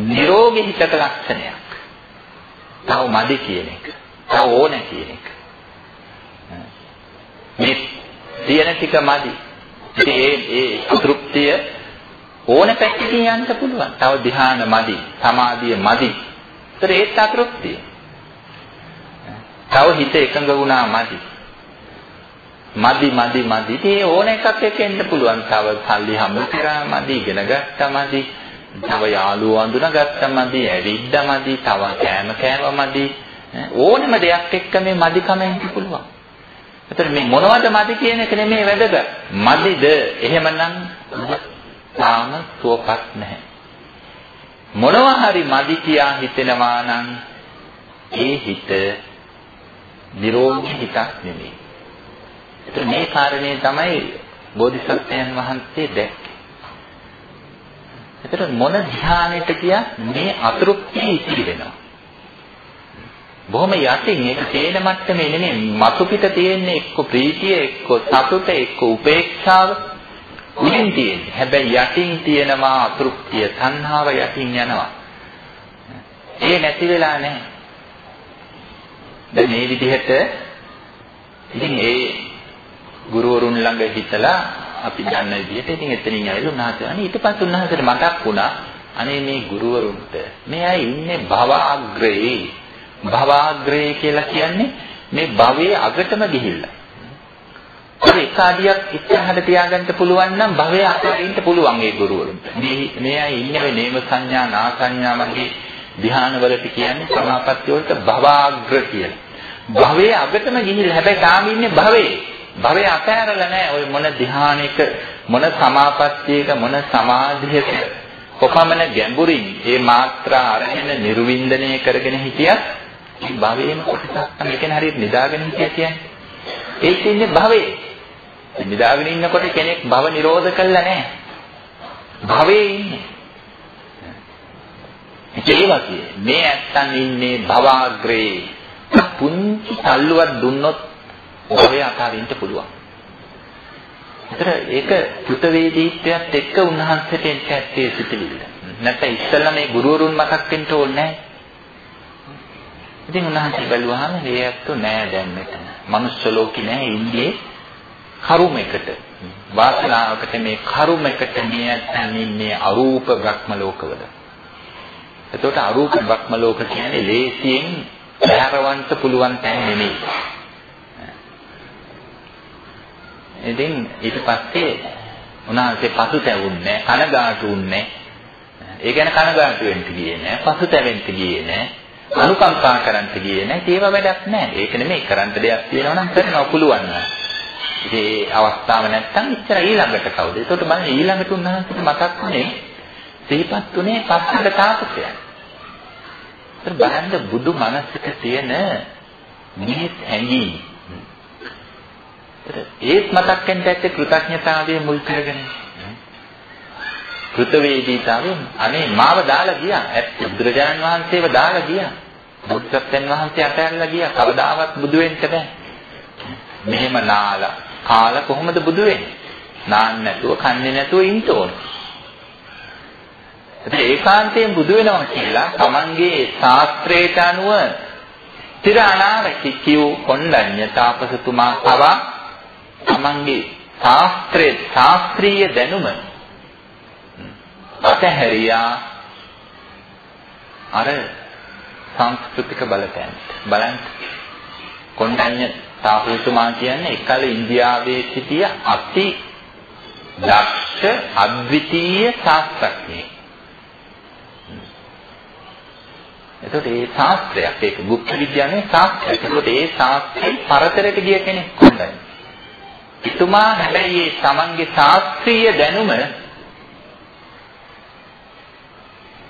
නිරෝගී හිතක ලක්ෂණයක්. තව මදි කියන එක. තව ඕන කියන එක. මේ තියෙන ටික මදි. ඉතින් ඒ ඒ අතෘප්තිය ඕන පැත්තකින් යන්න පුළුවන්. තව ධ්‍යාන මදි, සමාධිය මදි. ඒතර ඒත් අතෘප්තිය. තව හිත එකඟ වුණා මදි. මදි මදි මදි. ඉතින් ඕන එකක් එක්ක එන්න පුළුවන්. තව සල්ලි හම්බ කරා මදි, ඉගෙන ගත්තා මදි. තව යාළුවෝ අඳුනගත්තා මදි, ඇවිද්දා මදි, තව කෑම කෑවා මදි. ඕනම දෙයක් එක්ක මේ මදිකමෙන් පුළුවන්. එතකොට මේ මොනවද මදි කියන එක නෙමෙයි වැදගත්. මදිද? එහෙමනම් තාම සුවපත් නැහැ. මොනවා හරි මදි කියා හිතෙනවා නම් ඒ හිත නිරෝගී හිතක් නෙමෙයි. එතකොට මේ කාරණේ තමයි බෝධිසත්වයන් වහන්සේ දැක්කේ. එතකොට මොන ධ්‍යානෙට කියා මේ අතෘප්තිය ඉතිරි වෙනවා. බොහොම යටින් ඒක තේන මට්ටමේ නෙමෙයි මතු පිට තියෙන්නේ එක්ක ප්‍රීතිය එක්ක සතුට එක්ක උපේක්ෂාව උඩින් තියෙන්නේ. හැබැයි යටින් තියෙනවා අතෘප්තිය, තණ්හාව යටින් යනවා. ඒ නැති වෙලා නැහැ. දැන් මේ විදිහට ඉතින් ඒ ගුරුවරුන් ළඟ හිටලා අපි දන්න විදිහට ඉතින් එතනින් ඇවිල්ලා උන්වහන්සේ අනේ ඊට පස්සේ උන්වහන්සේට මතක් වුණා අනේ මේ ගුරුවරුන්ට මේ අය ඉන්නේ භවආග්‍රේ භවආග්‍රේ කියලා කියන්නේ මේ භවයේ අගටම ගිහිල්ලා. ඒ එක අඩියක් ඉස්සරහට තියාගන්න පුළුවන් නම් භවයේ අතරින්ට පුළුවන් ඒ ගුරුවරුන්ට. මේ මේ අය ඉන්නේ නේම සංඥා නා සංඥා මගේ ධ්‍යානවලට කියන්නේ සමාපත්තිය වලට භවආග්‍ර කියලා. භවයේ අගටම ගිහිල්ලා හැබැයි තාම ඉන්නේ භවයේ. භවය අතහැරලා නැහැ. ওই මොන ධ්‍යානයක මොන සමාපත්තියක මොන සමාධියක කොපමණ ගැඹුරින් මේ මාත්‍රා අරගෙන නිර්වින්දනය කරගෙන හිටියත් භවයේම කොටසක් තමයි කියන හරියට නිදාගෙන හිටිය කියන්නේ. ඒක ඉන්නේ භවයේ. නිදාගෙන ඉන්නකොට කෙනෙක් භව නිරෝධ කළා නැහැ. භවයේ ඉන්නේ. ඒ වගේ මේ ඇත්තන් ඉන්නේ භවාග්‍රේ පුංචි තල්ලුවක් දුන්නොත් භවය අතාරින්න පුළුවන්. ඒතර ඒක පුතවේදීත්වයත් එක්ක උන්වහන්සේට එන්න ඇත්තේ සිටිවිල්ල. නැත්නම් ඉස්සෙල්ලා මේ ගුරුවරුන් මතක් වෙන්න ඕනේ නැහැ. ඉතින් උන්වහන්සේ බැලුවාම මේ ඇත්තෝ නෑ දැන් මෙතන. මනුස්ස ලෝකේ නෑ ඉන්නේ කරුමයකට. වාසනාවකට මේ කරුමයකට මේ ඇත්තන් ඉන්නේ අරූප බ්‍රහ්ම ලෝකවල. එතකොට අරූප බ්‍රහ්ම ලෝක කියන්නේ ලේසියෙන් පැහැරවන්න පුළුවන් තැන් නෙමෙයි. ඉතින් ඊට පස්සේ උන්වහන්සේ පසුතැවුන්නේ කනගාටුුන්නේ ඒ කියන්නේ කනගාටු වෙන්න ගියේ නෑ පසුතැවෙන්න ගියේ නෑ අනුකම්පා කරන්න ගියේ නෑ ඒව වැඩක් නෑ ඒක නෙමෙයි කරන්න දෙයක් තියෙනවා නම් කරනවා පුළුවන් නෑ ඉතින් ඒ අවස්ථාව නැත්තම් ඉච්චර ඊළඟට කවුද? ඒකට බලන්න ඊළඟට උන්වහන්සේට මතක් වුණේ සිහිපත් උනේ පස්සට තාපසයන් ඒත් බලන්න බුදු මනසක තියෙන මේ හැඟීම් ඒත් මතක් වෙන්න ඇත්තේ කෘතඥතාවයේ මුල් කරගෙන. කෘතවේදීතාවෙන් අනේ මාව දාලා ගියා. ඇත්ත බුදුරජාණන් වහන්සේව දාලා ගියා. බුදුසත්යන් වහන්සේ අතහැරලා ගියා. කවදාවත් බුදු වෙන්න බෑ. මෙහෙම නාලා කාලා කොහොමද බුදු වෙන්නේ? නාන්න නැතුව කන්නේ නැතුව ඉන්න ඕනේ. ඒත් ඒකාන්තයෙන් බුදු වෙනවා කියලා තමන්ගේ ශාස්ත්‍රයට අනුව තිර අනාරකි කියු කොණ්ඩඤ්ඤ තාපසතුමා පවා තමන්ගේ ශාස්ත්‍රයේ ශාස්ත්‍රීය දැනුම අතහැරියා අර සංස්කෘතික බලපෑම බලන්න කොණ්ඩඤ්ඤ තාපසතුමා කියන්නේ එකල ඉන්දියාවේ සිටිය අති දක්ෂ අද්විතීය ශාස්ත්‍රඥයෙක්. එතකොට ඒ ශාස්ත්‍රයක් ඒක ගුප්ත විද්‍යාවේ ශාස්ත්‍රයක්. එතකොට ඒ ශාස්ත්‍රයේ පරතරයට ගිය කෙනෙක් කොණ්ඩඤ්ඤ. එතුමා හැබැයි මේ තමන්ගේ ශාස්ත්‍රීය දැනුම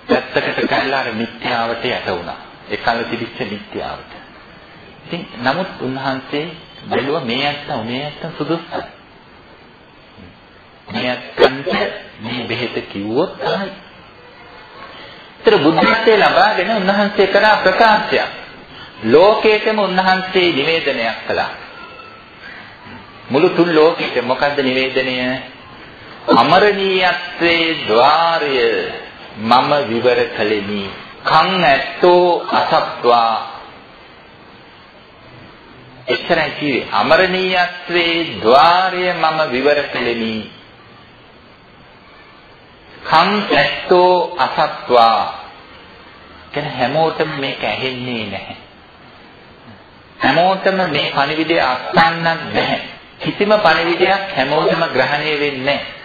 පැත්තකට කළා අර මිත්‍යාවට යට වුණා. ඒකල තිබිච්ච මිත්‍යාවට. ඉතින් නමුත් උන්වහන්සේ බැලුවා මේ ඇත්ත මේ ඇත්ත සුදුසුයි. මේ ඇත්තන්ට මේ බෙහෙත කිව්වොත් තමයි. ඒතර බුද්ධත්වයේ ලබාගෙන උන්වහන්සේ කරා ප්‍රකාශයක්. ලෝකේටම උන්වහන්සේ නිවේදනයක් කළා. මුළු තුන් ලෝකෙට මොකද්ද නිවේදනය? අමරණීයත්වයේ ద్వාරය මම විවර කළෙමි. කං ඇත්තෝ අසත්වා. එච්චරයි කිව්වේ. අමරණීයත්වයේ ద్వාරය මම විවර කෙලිමි කම් ඇත්තෝ අසත්වා. කියන හැමෝටම මේක ඇහෙන්නේ නැහැ. හැමෝටම මේ පණිවිඩය අත්හන්නක් නැහැ. කිසිම පණිවිඩයක් හැමෝටම ග්‍රහණය වෙන්නේ නැහැ.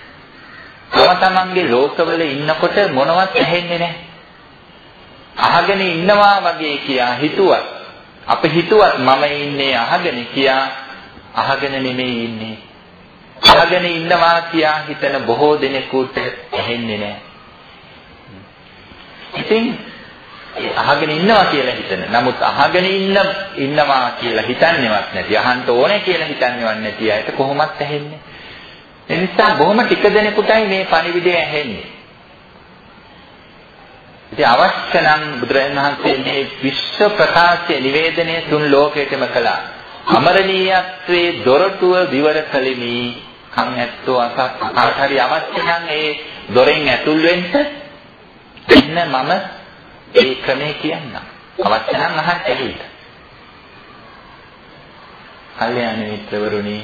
තම තමන්ගේ ලෝකවල ඉන්නකොට මොනවත් ඇහෙන්නේ නැහැ. අහගෙන ඉන්නවා වගේ කියා හිතුවත් අප හිතුවත් මම ඉන්නේ අහගෙන කියා අහගෙන නෙමෙයි ඉන්නේ. අහගෙන ඉන්නවා කියා හිතන බොහෝ දෙනෙකුට ඇහෙන්නේ නැහැ. ඉතින් අහගෙන ඉන්නවා කියලා හිතන. නමුත් අහගෙන ඉන්න ඉන්නවා කියලා හිතන්නේවත් නැති. අහන්න ඕනේ කියලා හිතන්නේවත් නැති අයට කොහොමත් ඇහෙන්නේ. ඒ නිසා බොහොම ටික දෙනෙකුටයි මේ පණිවිඩය ඇහෙන්නේ. ඉතින් අවශ්‍ය නම් බුදුරජාණන් වහන්සේ මේ විශ්ව ප්‍රකාශය නිවේදනය තුන් ලෝකයටම කළා. අමරණීයත්වයේ දොරටුව විවර කළෙමි. කන් ඇත්තෝ අසත් කාට හරි අවශ්‍ය නම් ඒ දොරෙන් ඇතුල් වෙන්න ඉන්න මම ඒ ක්‍රමේ කියන්න. අවශ්‍ය නම් අහන්න ඇහිලා. කල්යාණ මිත්‍රවරුනි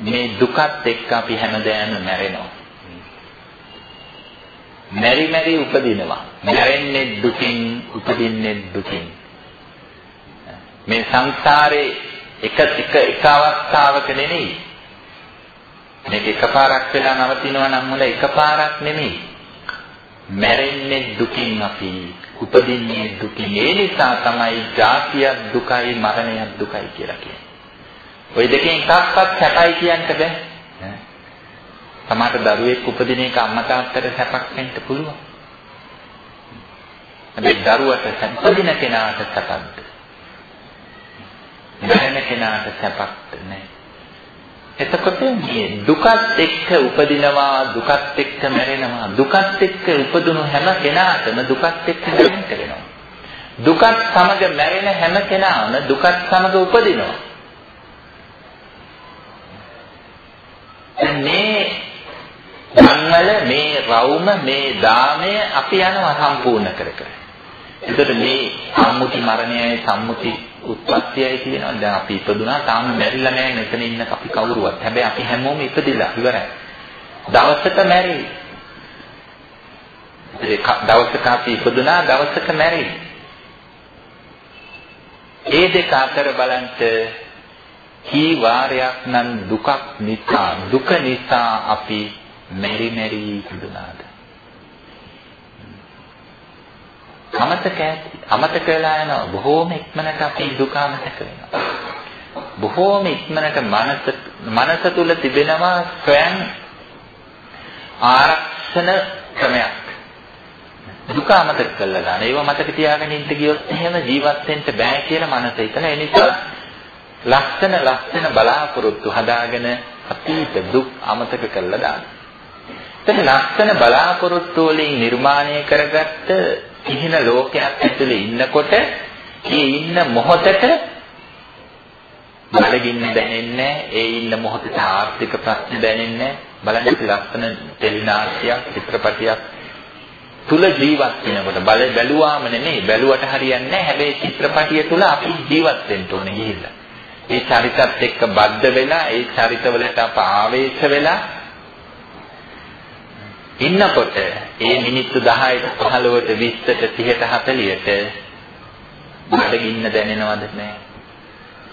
මේ දුකත් එක්ක අපි හැමදෑම මැරෙනවා. මෙරි මෙරි උපදිනවා. මැරෙන්නේ දුකින්, උපදින්නේ දුකින්. මේ සංසාරේ එක එක එක අවස්ථාවක නෙමෙයි. මේක එකපාරක් වෙලා නවතිනවා නම් හොඳ එකපාරක් නෙමෙයි. මැරෙන්නේ දුකින් අපි උපදින්නේ දුකින් ඒ නිසා තමයි ජාතියක් දුකයි මරණයක් දුකයි කියලා කියන්නේ. ওই දෙකෙන් එකක්වත් සැපයි කියන්න බෑ. තමාට දරුවෙක් උපදින එක අම්මා තාත්තට සැපක් වෙන්න පුළුවන්. හැබැයි දරුවට සැපදින කෙනාට සැපක්ද? මරණ කෙනාට සැපක් නැහැ. එතකොට මේ දුකත් එක්ක උපදිනවා දුකත් එක්ක මැරෙනවා දුකත් එක්ක උපදුණු හැම කෙනාටම දුකත් එක්ක මැරෙන්න වෙනවා දුකත් සමග මැරෙන හැම කෙනාම දුකත් සමග උපදිනවා මේ ධම්මල මේ රවුම මේ දාමය අපි යනවා සම්පූර්ණ කර කර. එතකොට මේ සම්මුති මරණයයි සම්මුති උත්පත්තියයි කියනවා. දැන් අපි ඉපදුනා තාම මැරිලා නැහැ මෙතන ඉන්න අපි කවුරුවත්. හැබැයි අපි හැමෝම ඉපදිලා ඉවරයි. දවසක මැරෙයි. ඒ දවසක අපි ඉපදුනා දවසක මැරෙයි. ඒ දෙක අතර බලන්ට කී වාරයක් නම් දුකක් නිසා දුක නිසා අපි මෙරි මෙරි ඉපදුනාද අමතක අමතක වෙලා යනවා බොහෝම ඉක්මනට අපි දුක අමතක වෙනවා බොහෝම ඉක්මනට මනස මනස තුල තිබෙනවා ස්වයං ආරක්ෂණ ක්‍රමයක් දුක අමතක කරලා ගන්න. ඒව මතක තියාගෙන ඉන්න ගියොත් එහෙම ජීවත් වෙන්න බෑ කියලා මනස හිතන. ඒ නිසා ලක්ෂණ ලක්ෂණ බලාපොරොත්තු හදාගෙන අතීත දුක් අමතක කරලා දාන්න. එතන ලක්ෂණ බලාපොරොත්තු වලින් නිර්මාණය කරගත්ත ඉහින ලෝකයක් ඇතුලේ ඉන්නකොට ඒ ඉන්න මොහොතට බලගින්න දැනෙන්නේ ඒ ඉන්න මොහොතේ ආර්ථික ප්‍රශ්න දැනෙන්නේ බලන්න ලක්ෂණ ටෙලිනාට්‍යයක් චිත්‍රපටයක් තුල ජීවත් වෙනකොට බල බැලුවාම නෙමෙයි බැලුවට හරියන්නේ නැහැ. හැබැයි චිත්‍රපටිය තුල අපි ජීවත් වෙන්න ඕනේ ගිහිල්ලා. ඒ චරිතත් එක්ක බද්ධ වෙලා ඒ චරිතවලට අප ආවේශ වෙලා ඉන්නකොට ඒ මිනිත්තු 10ට 15ට 20ට 30ට 40ට බඩගින්න දැනෙනවද නැහැ.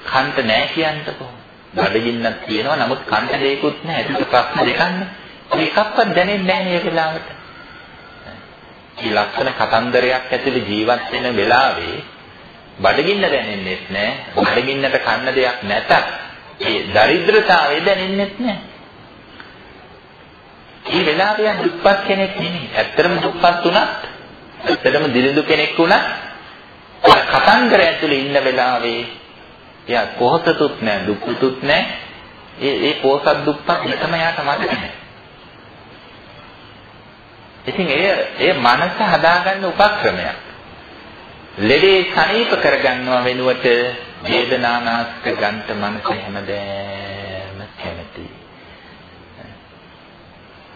කන්ට නැහැ කියන්නකෝ. බඩගින්නක් තියෙනවා නමුත් කන්ට දෙයක්වත් නැහැ. ඒක ප්‍රශ්න දෙකන්නේ. ඒකක්වත් දැනෙන්නේ නැහැ මේ වෙලාවට. මේ ලක්ෂණ කතන්දරයක් ඇතුලේ ජීවත් වෙන වෙලාවේ බඩගින්න දැනෙන්නේ නැහැ. බඩගින්නට කන්න දෙයක් නැතත් ඒ දරිද්‍රතාවය දැනෙන්නේ නැහැ. මේ වෙලාවේ දුප්පත් කෙනෙක් නෙමෙයි. ඇත්තටම දුප්පත් උනත් ඇත්තටම දිලිඳු කෙනෙක් උනත් කතන්දර ඇතුලේ ඉන්න වෙලාවේ එයා පොහසතුත් නැහැ, දුප්පතුත් නැහැ. ඒ ඒ පොහසත් දුප්පත් එකම යාට මතක නැහැ. ඉතින් එය ඒ මනස හදාගන්න උපක්‍රමයක්. ලෙඩේ සනීප කරගන්නව වෙනුවට වේදනානාස්ක ගන්ත මනස හැමදෑම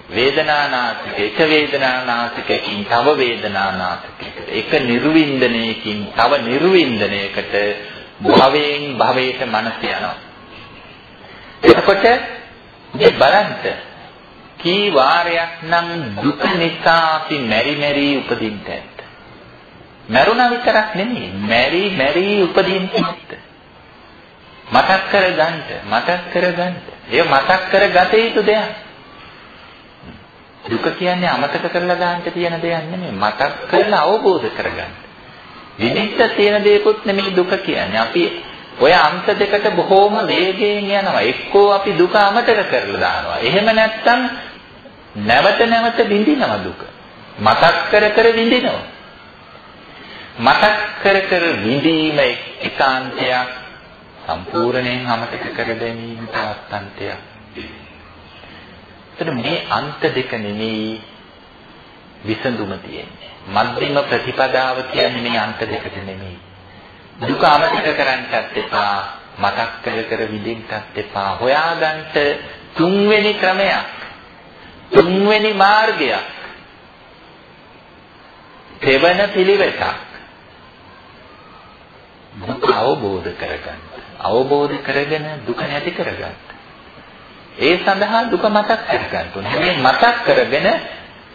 වේදනානාසික එක වේදනානාසිකකින් තව වේදනානාසිකයකට එක නිර්වින්දනයකින් තව නිර්වින්දනයකට භවයෙන් භවයට මනස යනවා. එතකොට මේ බලන්ත කී වාරයක් නම් දුක නිසා අපි මෙරි මෙරි උපදින්න ඇත්ත. මරුණා විතරක් නෙමෙයි, මෙරි මෙරි උපදින්න ඇත්ත. මතක් කරගන්න, මතක් කරගන්න. ඒ මතක් කරගත යුතු දෙයක්. දුක කියන්නේ අමතක කරලා දාන්න තියෙන දෙයක් නෙමෙයි මතක් කරලා අවබෝධ කරගන්න. විනිශ්චය තියෙන දේකුත් නෙමෙයි දුක කියන්නේ. අපි ඔය අන්ත දෙකට බොහෝම වේගයෙන් යනවා. එක්කෝ අපි දුක අමතක කරලා දානවා. එහෙම නැත්නම් නැවත නැවත විඳිනවා දුක. මතක් කර කර විඳිනවා. මතක් කර කර විඳීම එකාන්තයක් සම්පූර්ණයෙන් අමතක කර ගැනීම තවත් අන්තයක්. එතන මේ අන්ත දෙක නෙමෙයි විසඳුම තියෙන්නේ. මධ්‍යම ප්‍රතිපදාව කියන්නේ මේ අන්ත දෙකට නෙමෙයි. දුක අමතක කරන්නත් එපා, මතක් කර කර විඳින්නත් එපා. හොයාගන්න තුන්වෙනි ක්‍රමයක්. තුන්වෙනි මාර්ගයක්. තෙවන පිළිවෙතක්. දුක අවබෝධ කරගන්න. අවබෝධ කරගෙන දුක නැති කරගන්න. ඒ සඳහා දුක මතක් කරගන්න ඕනේ. හැබැයි මතක් කරගෙන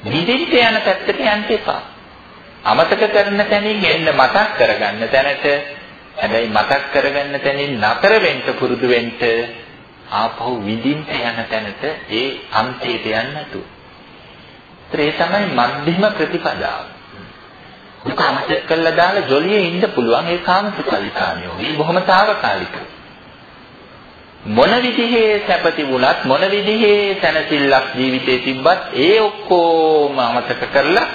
විදිහට යන පැත්තට යන්න එපා. අමතක කරන තැනින් එන්න මතක් කරගන්න තැනට හැබැයි මතක් කරගන්න තැනින් නතර වෙන්න පුරුදු වෙන්න ආපහු විඳින්න යන තැනට ඒ අන්තයට යන්න නතු. ඒ තමයි මධ්‍යම ප්‍රතිපදාව. දුක අමතක කළා දාලා ජොලියේ ඉන්න පුළුවන් ඒ කාමසුකල්ලිකාමියෝ. මේ බොහොම తాවකාලිකයි. මොන විදිහේ සැප තිබුණත් මොන විදිහේ සැනසෙල්ලක් ජීවිතේ තිබ්බත් ඒ ඔක්කොම අමතක කරලා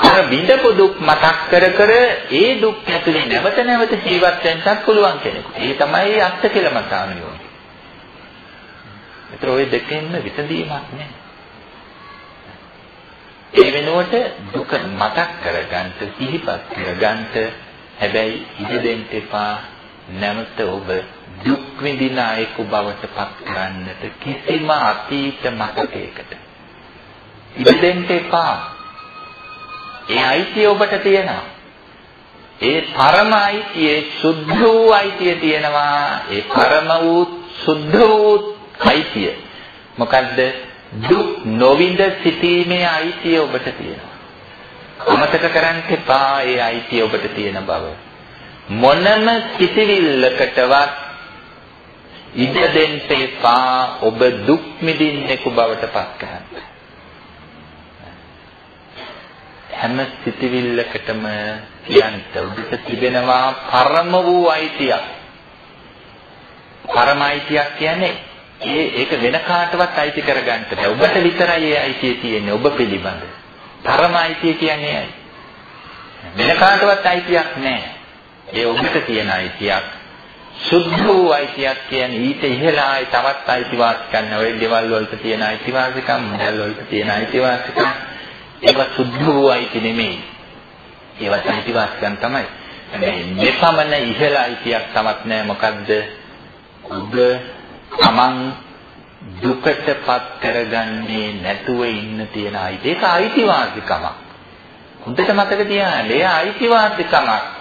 අර බිඳපු දුක් මතක් කර කර ඒ දුක් ඇතුලේ නැවත නැවත ජීවත් වෙන්නත් පුළුවන් කෙනෙකුට. ඒ තමයි අත්ති කියලා මතානියෝ. ඒතර ওই දෙකෙන්ම විසඳීමක් නැහැ. ඒ වෙනුවට දුක මතක් කරගන්න, සිහිපත් කරගන්න හැබැයි ඉඳ දෙන්න එපා නැවත ඔබ දුක් විඳින අයෙකු බවට පත් කරන්නට කිසිම අතීත මතකයකට ඉබෙන්න එපා. ඒ අයිතිය ඔබට තියෙනවා. ඒ පරම අයිතියේ සුද්ධ වූ අයිතිය තියෙනවා. ඒ පරම වූ සුද්ධ වූ අයිතිය. මොකද්ද? දුක් නොවිඳ සිටීමේ අයිතිය ඔබට තියෙනවා. අමතක කරන්න එපා ඒ අයිතිය ඔබට තියෙන බව. මොනම සිටිවිල්ලකටවත් ඉඩ දෙන්න එපා ඔබ දුක් මිදින්නෙකු බවට පත් කරන්න. හැම සිටිවිල්ලකටම කියන්ට උදිත තිබෙනවා පරම වූ අයිතියක්. පරම අයිතියක් කියන්නේ ඒ ඒක වෙන කාටවත් අයිති කරගන්න බෑ. ඔබට විතරයි ඒ අයිතිය තියෙන්නේ ඔබ පිළිබඳ. පරම අයිතිය කියන්නේ වෙන කාටවත් අයිතියක් නැහැ. ඒ ඔබට තියෙන අයිතියක්. සුද්ධ වූ අයිතියක් කියන්නේ ඊට ඉහළ ආයි තවත් අයිතිවාසිකම් නෙවෙයි දේවල් වලට තියෙන අයිතිවාසිකම් මුදල් වලට තියෙන අයිතිවාසිකම්. ඒවා සුද්ධ වූ අයිති නෙමෙයි. ඒවත් අයිතිවාසිකම් තමයි. මේ මෙපමණ ඉහළ අයිතියක් තවත් නෑ මොකද්ද? ඔබ තමන් දුකටපත් කරගන්නේ නැතුව ඉන්න තියෙන අයිති ඒක අයිතිවාසිකමක්. හොඳට මතක තියාගන්න. ඒ අයිතිවාසිකමක්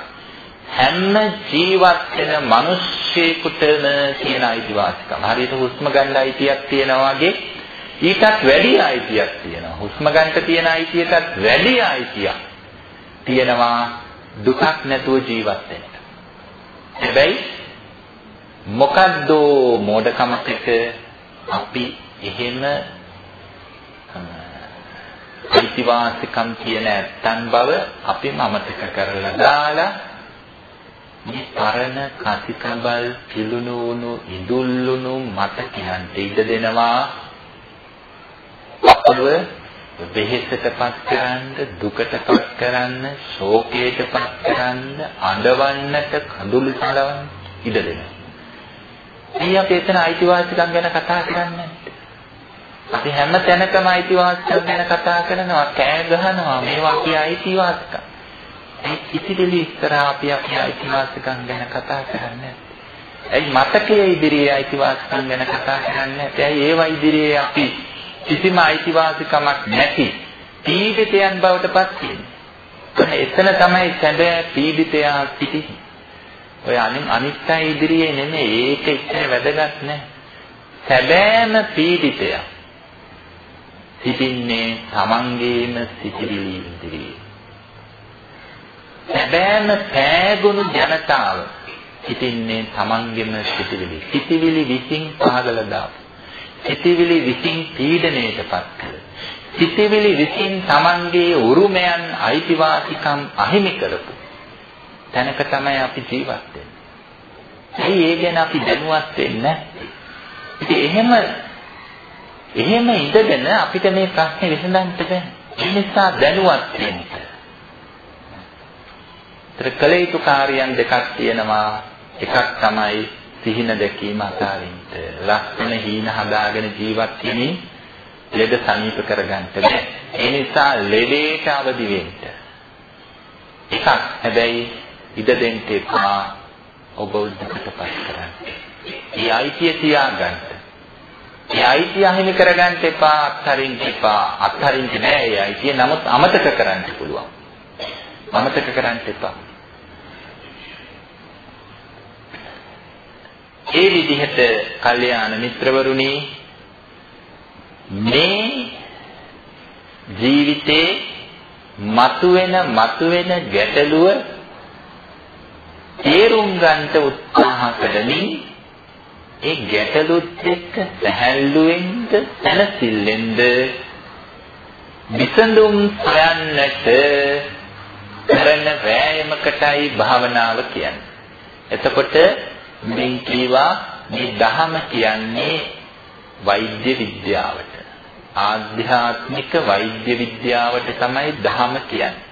හැම ජීවත් වෙන මිනිස්සෙකුටම තියෙන අයිතිවාසිකම්. හරියට හුස්ම ගන්න අයිතියක් තියෙනවා වගේ ඊටත් වැඩි අයිතියක් තියෙනවා. හුස්ම ගන්න තියෙන අයිතියටත් වැඩි අයිතියක් තියෙනවා දුකක් නැතුව ජීවත් වෙන්න. හැබැයි මොකද්ද මෝඩකමක අපි එහෙම අයිතිවාසිකම් කියන ඇත්තන් බව අපි මමතක කරලා දාලා මේ පරණ කතිකබල් කිලුණු වුණු ඉදුල්ලුණු මත කියන්ට ඉඩ දෙනවා අපව වෙහෙසටපත් කරන්න දුකටපත් කරන්න ශෝකයටපත් කරන්න අඬවන්නට කඳුළු සලවන්න ඉඩ දෙනවා. එයි අපි එතන අයිතිවාසිකම් ගැන කතා කරන්නේ අපි හැම තැනකම අයිතිවාසිකම් ගැන කතා කරනවා කෑ ගහනවා මේවා කිය අයිතිවාසිකම්. ඒ ඉතිරිලි ඉස්සරහා අපි අපි අයිතිවාසිකම් ගැන කතා කරන්නේ ඇයි මතකයේ ඉදිරියේ අයිතිවාසිකම් ගැන කතා කරන්නේ ඇයි ඒවා ඉදිරියේ අපි කිසිම අයිතිවාසිකමක් නැති පීඩිතයන් බවට පත් වෙන්නේ. එතන තමයි සැබෑ පීඩිතයා සිටින්නේ. ඔය අනිත් අය ඉදිරියේ නෙමෙයි ඒක ඉච්චර වැදගත් නැහැ. සැබෑම පීඩිතයා සිටින්නේ තමන්ගේම සිටිවිලි ඉදිරියේ. සැබෑම පෑගුණු ජනතාව සිටින්නේ තමන්ගේම සිටිවිලි. සිටිවිලි විසින් පහදලා දාපු. සිටිවිලි විසින් පීඩණයටපත් කළ. සිටිවිලි විසින් තමන්ගේ උරුමයන් අයිතිවාසිකම් අහිමි කරපු තැනක තමයි අපි ජීවත් වෙන්නේ. ඇයි ඒ ගැන අපි දැනුවත් වෙන්නේ නැත්තේ? ඉතින් එහෙම එහෙම ඉඳගෙන අපිට මේ ප්‍රශ්නේ විසඳන්න බෑ. ඒ නිසා දැනුවත් වෙන්න. ඒතර කල යුතු කාර්යයන් දෙකක් තියෙනවා. එකක් තමයි සිහින දැකීම අතාරින්න. ලක්ෂණ හීන හදාගෙන ජීවත් වෙමින් ලෙඩ සනීප කරගන්න බෑ. ඒ නිසා ලෙඩේට අවදි වෙන්න. එකක් හැබැයි ඉඩ දෙන්න එපා ඔබ දුකටපත් කරන්න. ඒ අයිතිය තියාගන්න. ඒ අයිතිය අහිමි කරගන්න එපා අත්හරින්න එපා. අත්හරින්න නෑ ඒ අයිතිය. නමුත් අමතක කරන්න පුළුවන්. අමතක කරන්න එපා. ඒ විදිහට කල්යාණ මිත්‍රවරුනි මේ ජීවිතේ මතුවෙන මතුවෙන ගැටලුව තේරුම් ගන්නට උත්සාහ කරමින් ඒ ගැටලුත් එක්ක සැහැල්ලුවෙන්ද සැනසෙල්ලෙන්ද විසඳුම් සොයන්නට කරන වෑයමකටයි භාවනාව කියන්නේ. එතකොට මින් කීවා මේ දහම කියන්නේ වෛද්‍ය විද්‍යාවට. ආධ්‍යාත්මික වෛද්‍ය විද්‍යාවට තමයි දහම කියන්නේ.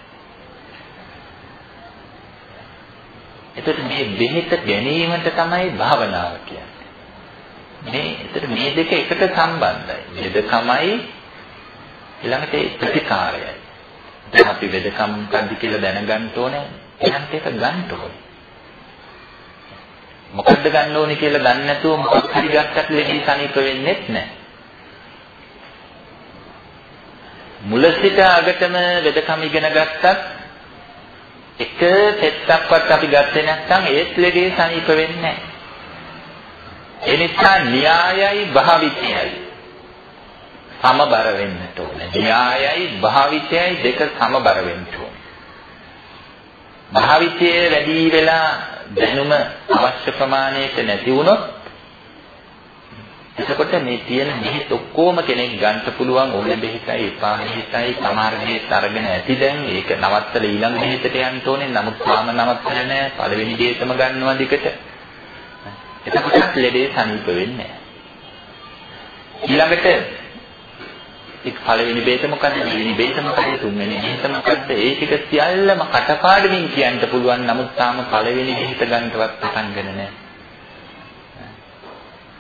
එතකොට මේ බෙහෙත ගැනීමට තමයි භාවනාව කියන්නේ. මේ එතකොට මේ දෙක එකට සම්බන්ධයි. වෙදකමයි ඊළඟට ප්‍රතිකාරයයි. දැන් අපි වෙදකම් මොකද්ද කියලා දැනගන්න ඕනේ. ඊළඟට ඒක ගන්න ඕනේ. මොකද්ද ගන්න ඕනේ කියලා දන්නේ නැතුව මොකක් හරි ගත්තත් ලෙඩි සනීප වෙන්නේ නැහැ. මුල සිට අගටම වෙදකම ඉගෙන ගත්තත් එක සෙට්ටක්වත් අපි ගත්තේ නැත්නම් ඒත් ලෙඩේ සනීප වෙන්නේ නැහැ. ඒ නිසා න්‍යායයි භාවිතයයි සමබර වෙන්නට ඕනේ. න්‍යායයි භාවිතයයි දෙක සමබර වෙන්න ඕනේ. භාවිතයේ වැඩි වෙලා දැනුම අවශ්‍ය ප්‍රමාණයට නැති වුණොත් එතකොට මේ තියෙන බෙහෙත් ඔක්කොම කෙනෙක් ගන්න පුළුවන් ඕන බෙහෙතයි එපා බෙහෙතයි සමහර බෙහෙත් අරගෙන ඇති දැන් ඒක නවත්තලා ඊළඟ බෙහෙතට යන්න ඕනේ. නමුත් තාම නවත්තලා නැහැ පළවෙනි බෙහෙතම ගන්නවා දිකට එතකොට ලෙඩේ සනීප වෙන්නේ නැහැ ඊළඟට එක් පළවෙනි බේත මොකද්ද දෙවෙනි බේත මොකද්ද තුන්වෙනි බේත මොකද්ද ඒ ටික සියල්ලම කටපාඩමින් කියන්න පුළුවන් නමුත් තාම පළවෙනි බේත ගන්නවත් පටන් ගන්න නැහැ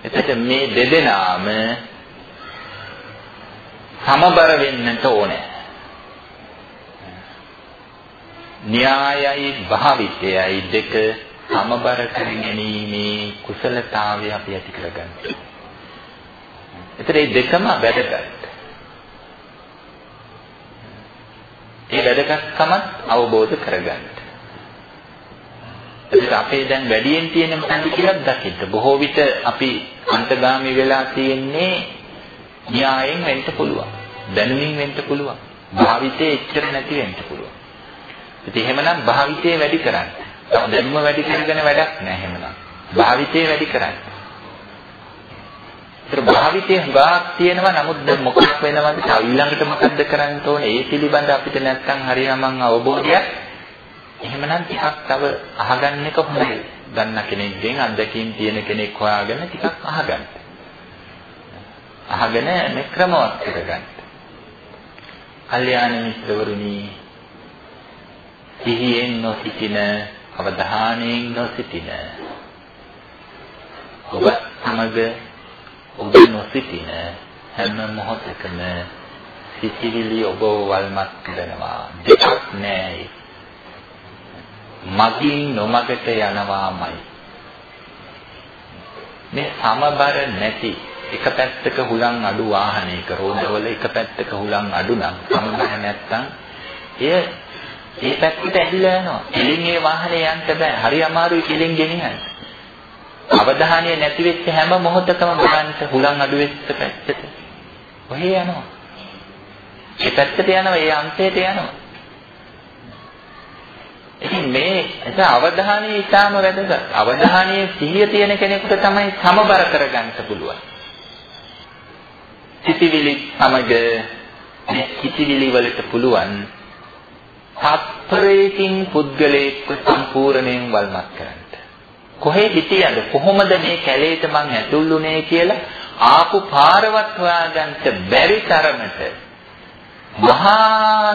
එතකොට මේ දෙදෙනාම සමබර වෙන්නට ඕනේ. න්‍යායයි භාවිතයයි දෙක සමබර කර ගැනීමේ කුසලතාවය අපි ඇති කරගන්න. එතකොට මේ දෙකම වැදගත්. ඒ වැදගත්කමත් අවබෝධ කරගන්න. ඒක අපේ දැන් වැඩියෙන් තියෙන මොකක්ද කියලා දකින්න. බොහෝ විට අපි අන්තගාමී වෙලා තියෙන්නේ න්‍යායෙන් වෙන්න පුළුවන්. දැනුමින් වෙන්න පුළුවන්. භාවිතේ එච්චර නැති වෙන්න පුළුවන්. ඉතින් එහෙමනම් භාවිතේ වැඩි කරන්න. තම දැනුම වැඩි කරගෙන වැඩක් නැහැ එහෙමනම්. භාවිතේ වැඩි කරන්න. ඒතර භාවිතේ හුඟක් තියෙනවා නමුත් දැන් මොකක් වෙනවද? තව ඊළඟට මොකද්ද කරන්න ඕනේ? ඒ පිළිබඳ අපිට නැත්තම් හරියමං අවබෝධයක් එහෙමනම් ටිකක් තව අහගන්න එක හොඳයි. දන්න කෙනෙක්ගෙන් අත්දැකීම් තියෙන කෙනෙක් හොයාගෙන ටිකක් අහගන්න. අහගෙන මේ ක්‍රමවත් කරගන්න. කල්යාණ මිත්‍රවරුනි සිහියෙන් නොසිටින අවධානයෙන් නොසිටින ඔබ සමග ඔබ නොසිටින හැම මොහොතකම සිතිවිලි ඔබව වල්මත් කරනවා දෙකක් නෑ මගින් නොමගට යනවාමයි මේ සමබර නැති එක පැත්තක හුලං අඩු වාහනයක රෝදවල එක පැත්තක හුලං අඩු නම් සමබර නැත්තම් එය ඒ පැත්තට ඇදිලා යනවා. කෙලින් ඒ වාහනේ යන්න බෑ. හරි අමාරුයි කෙලින් ගෙනියන්න. අවධානය නැති වෙච්ච හැම මොහොතකම බලන්න හුලං අඩු වෙච්ච පැත්තට. ඔහේ යනවා. ඒ පැත්තට යනවා, ඒ අංශයට යනවා. ඉතින් මේ එත අවධානය ඊටාම වැදගත්. අවධානයේ සිහිය තියෙන කෙනෙකුට තමයි සමබර කරගන්න පුළුවන්. සිතිවිලි සමග සිතිවිලි වලට පුළුවන් තත්පරයකින් පුද්ගලයෙක්ව සම්පූර්ණයෙන් වල්මත් කරන්න. කොහේ හිටියද කොහොමද මේ කැලේට මං ඇතුළුනේ කියලා ආපු පාරවත් හොයාගන්න බැරි තරමට මහා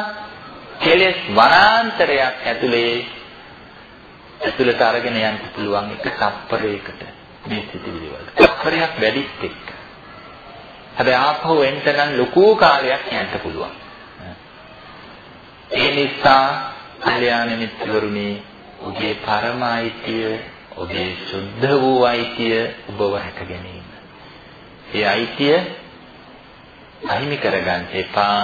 කෙලෙස් වනාන්තරයක් ඇතුලේ ඇතුළට අරගෙන යන්න පුළුවන් එක තප්පරයකට මේ සිතිවිලි වල. තප්පරයක් වැඩිත් එක්ක. හැබැයි ආපහු එන්න නම් ලොකු කාලයක් යන්න පුළුවන්. ඒ නිසා කල්යාණ මිත්‍රවරුනි ඔබේ පරම අයිතිය ඔබේ සුද්ධ වූ අයිතිය ඔබව රැක ගැනීම. ඒ අයිතිය අහිමි කරගන්න එපා.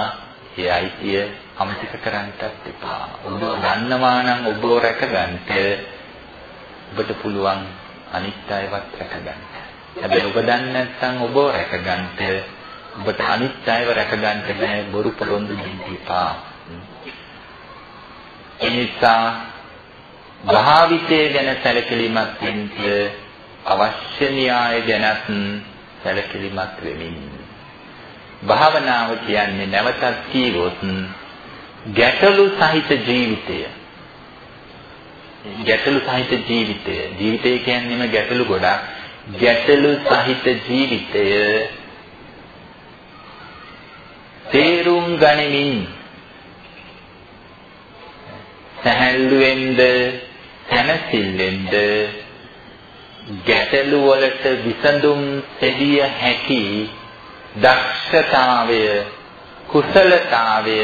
ඒ අයිතිය අමතක කරන්නත් එපා. ඔබ දන්නවා නම් ඔබව රැකගන්න ඔබට පුළුවන් අනිත් අයවත් රැකගන්න. හැබැයි ඔබ දන්නේ නැත්නම් ඔබව රැකගන්න ඔබට අනිත් අයව රැකගන්න බෑ බොරු පොරොන්දු දෙන්න එපා. එනිසා භාවිතය ගැන සැලකිලිමත් වෙන්න අවශ්‍ය න්‍යාය ගැනත් සැලකිලිමත් වෙමින්. භාවනාව කියන්නේ නැවතත් කීවොත් ගැටලු සහිත ජීවිතය. ගැටලු සහිත ජීවිතය. ජීවිතය කියන්නේම ගැටලු ගොඩක්. ගැටලු සහිත ජීවිතය. තේරුම් ගනිමින් සැහැල්ලුවෙන්ද සැනසෙල්ලෙන්ද ගැටලු වලට විසඳුම් දෙවිය හැකි දක්ෂතාවය කුසලතාවය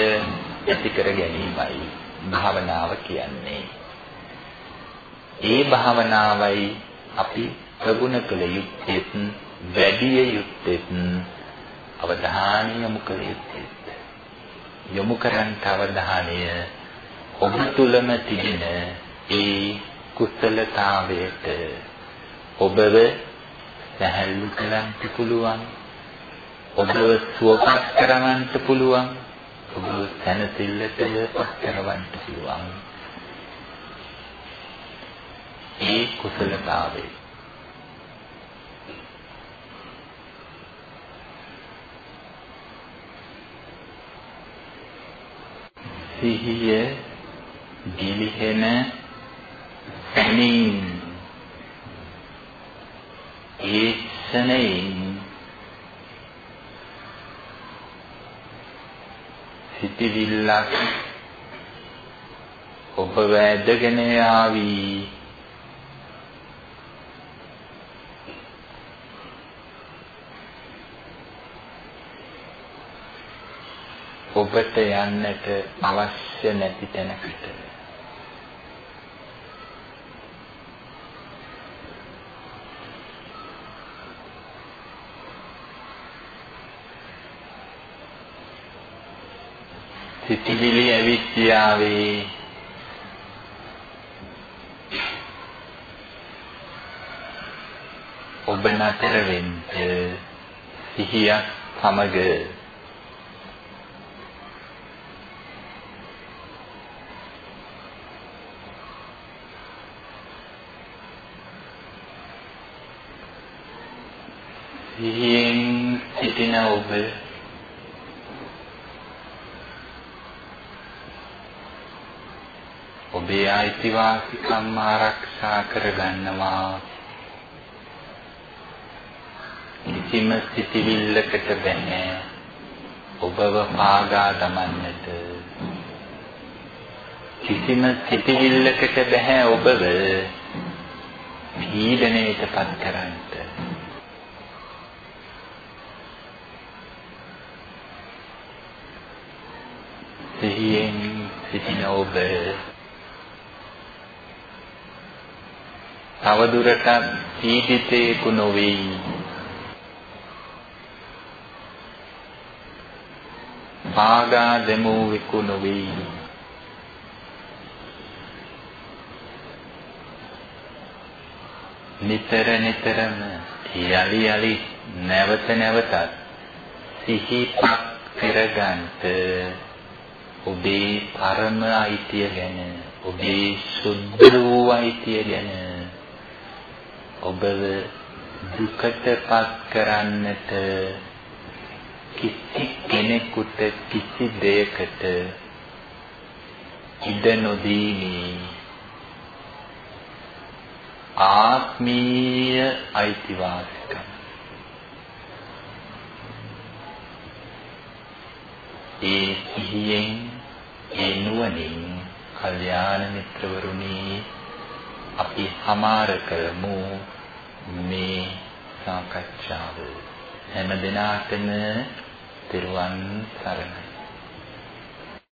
ඇති කර ගැනීමයි භාවනාව කියන්නේ. ඒ භාවනාවයි අපි ප්‍රගුණ කළ යුත්තේ වැඩි යුත්තේ අවධානය යොමු කළ යුත්තේ යොමු කරන්න අවධානය ඔබ තුලම තිබෙන ඒ කුසලතාවයට ඔබව සැහැල්ලු කරන්න පුළුවන් ඔබව සුවපත් කරවන්න පුළුවන් ඔබව සැනසෙල්ලට පත් කරවන්න පුළුවන්. ඒ කුසලතාවේ සිහිය ගිලිහෙන තැනින් ඒ ක්ෂණයෙන් සිටිවිල්ලක් ඔබ වැදගෙන ආවි. ඔබට යන්නට අවශ්‍ය නැති තැනකට. සිතිවිලි ඇවිත්‍යාවේ ඔබ නතර වෙන්න සිහියක් සමග. සිහියෙන් සිටින ඔබ ඔබේ අයිතිවාසිකම් ආරක්ෂා කරගන්නවා. කිසිම සිටිවිල්ලකට බැහැ. ඔබව පාගා දමන්නට. කිසිම සිටිවිල්ලකට බැහැ ඔබව පීඩණයටපත් කරන්නට. සිහියෙන් සිටින ඔබ තවදුරටත් පීඩිතයෙකු නොවේ. පාගා දෙමුවෙකු නොවේ. නිතර නිතරම යලි යලි නැවත නැවතත් සිහිපත් කරගන්ට ඔබේ පරම අයිතිය ගැන ඔබේ සුද්ධ වූ අයිතිය ගැන ඔබව දුකටපත් කරන්නට කිසි කෙනෙකුට කිසි දෙයකට ඉඩ නොදීමේ ආත්මීය අයිතිවාසිකම්. ඒ සිහියෙන් ඒ නුවණින් කල්යාණ මිත්‍රවරුනි අපි හමාර කරමු. මේ සාකච්ඡාව හැම දිනාටම තෙරුවන් සරණයි.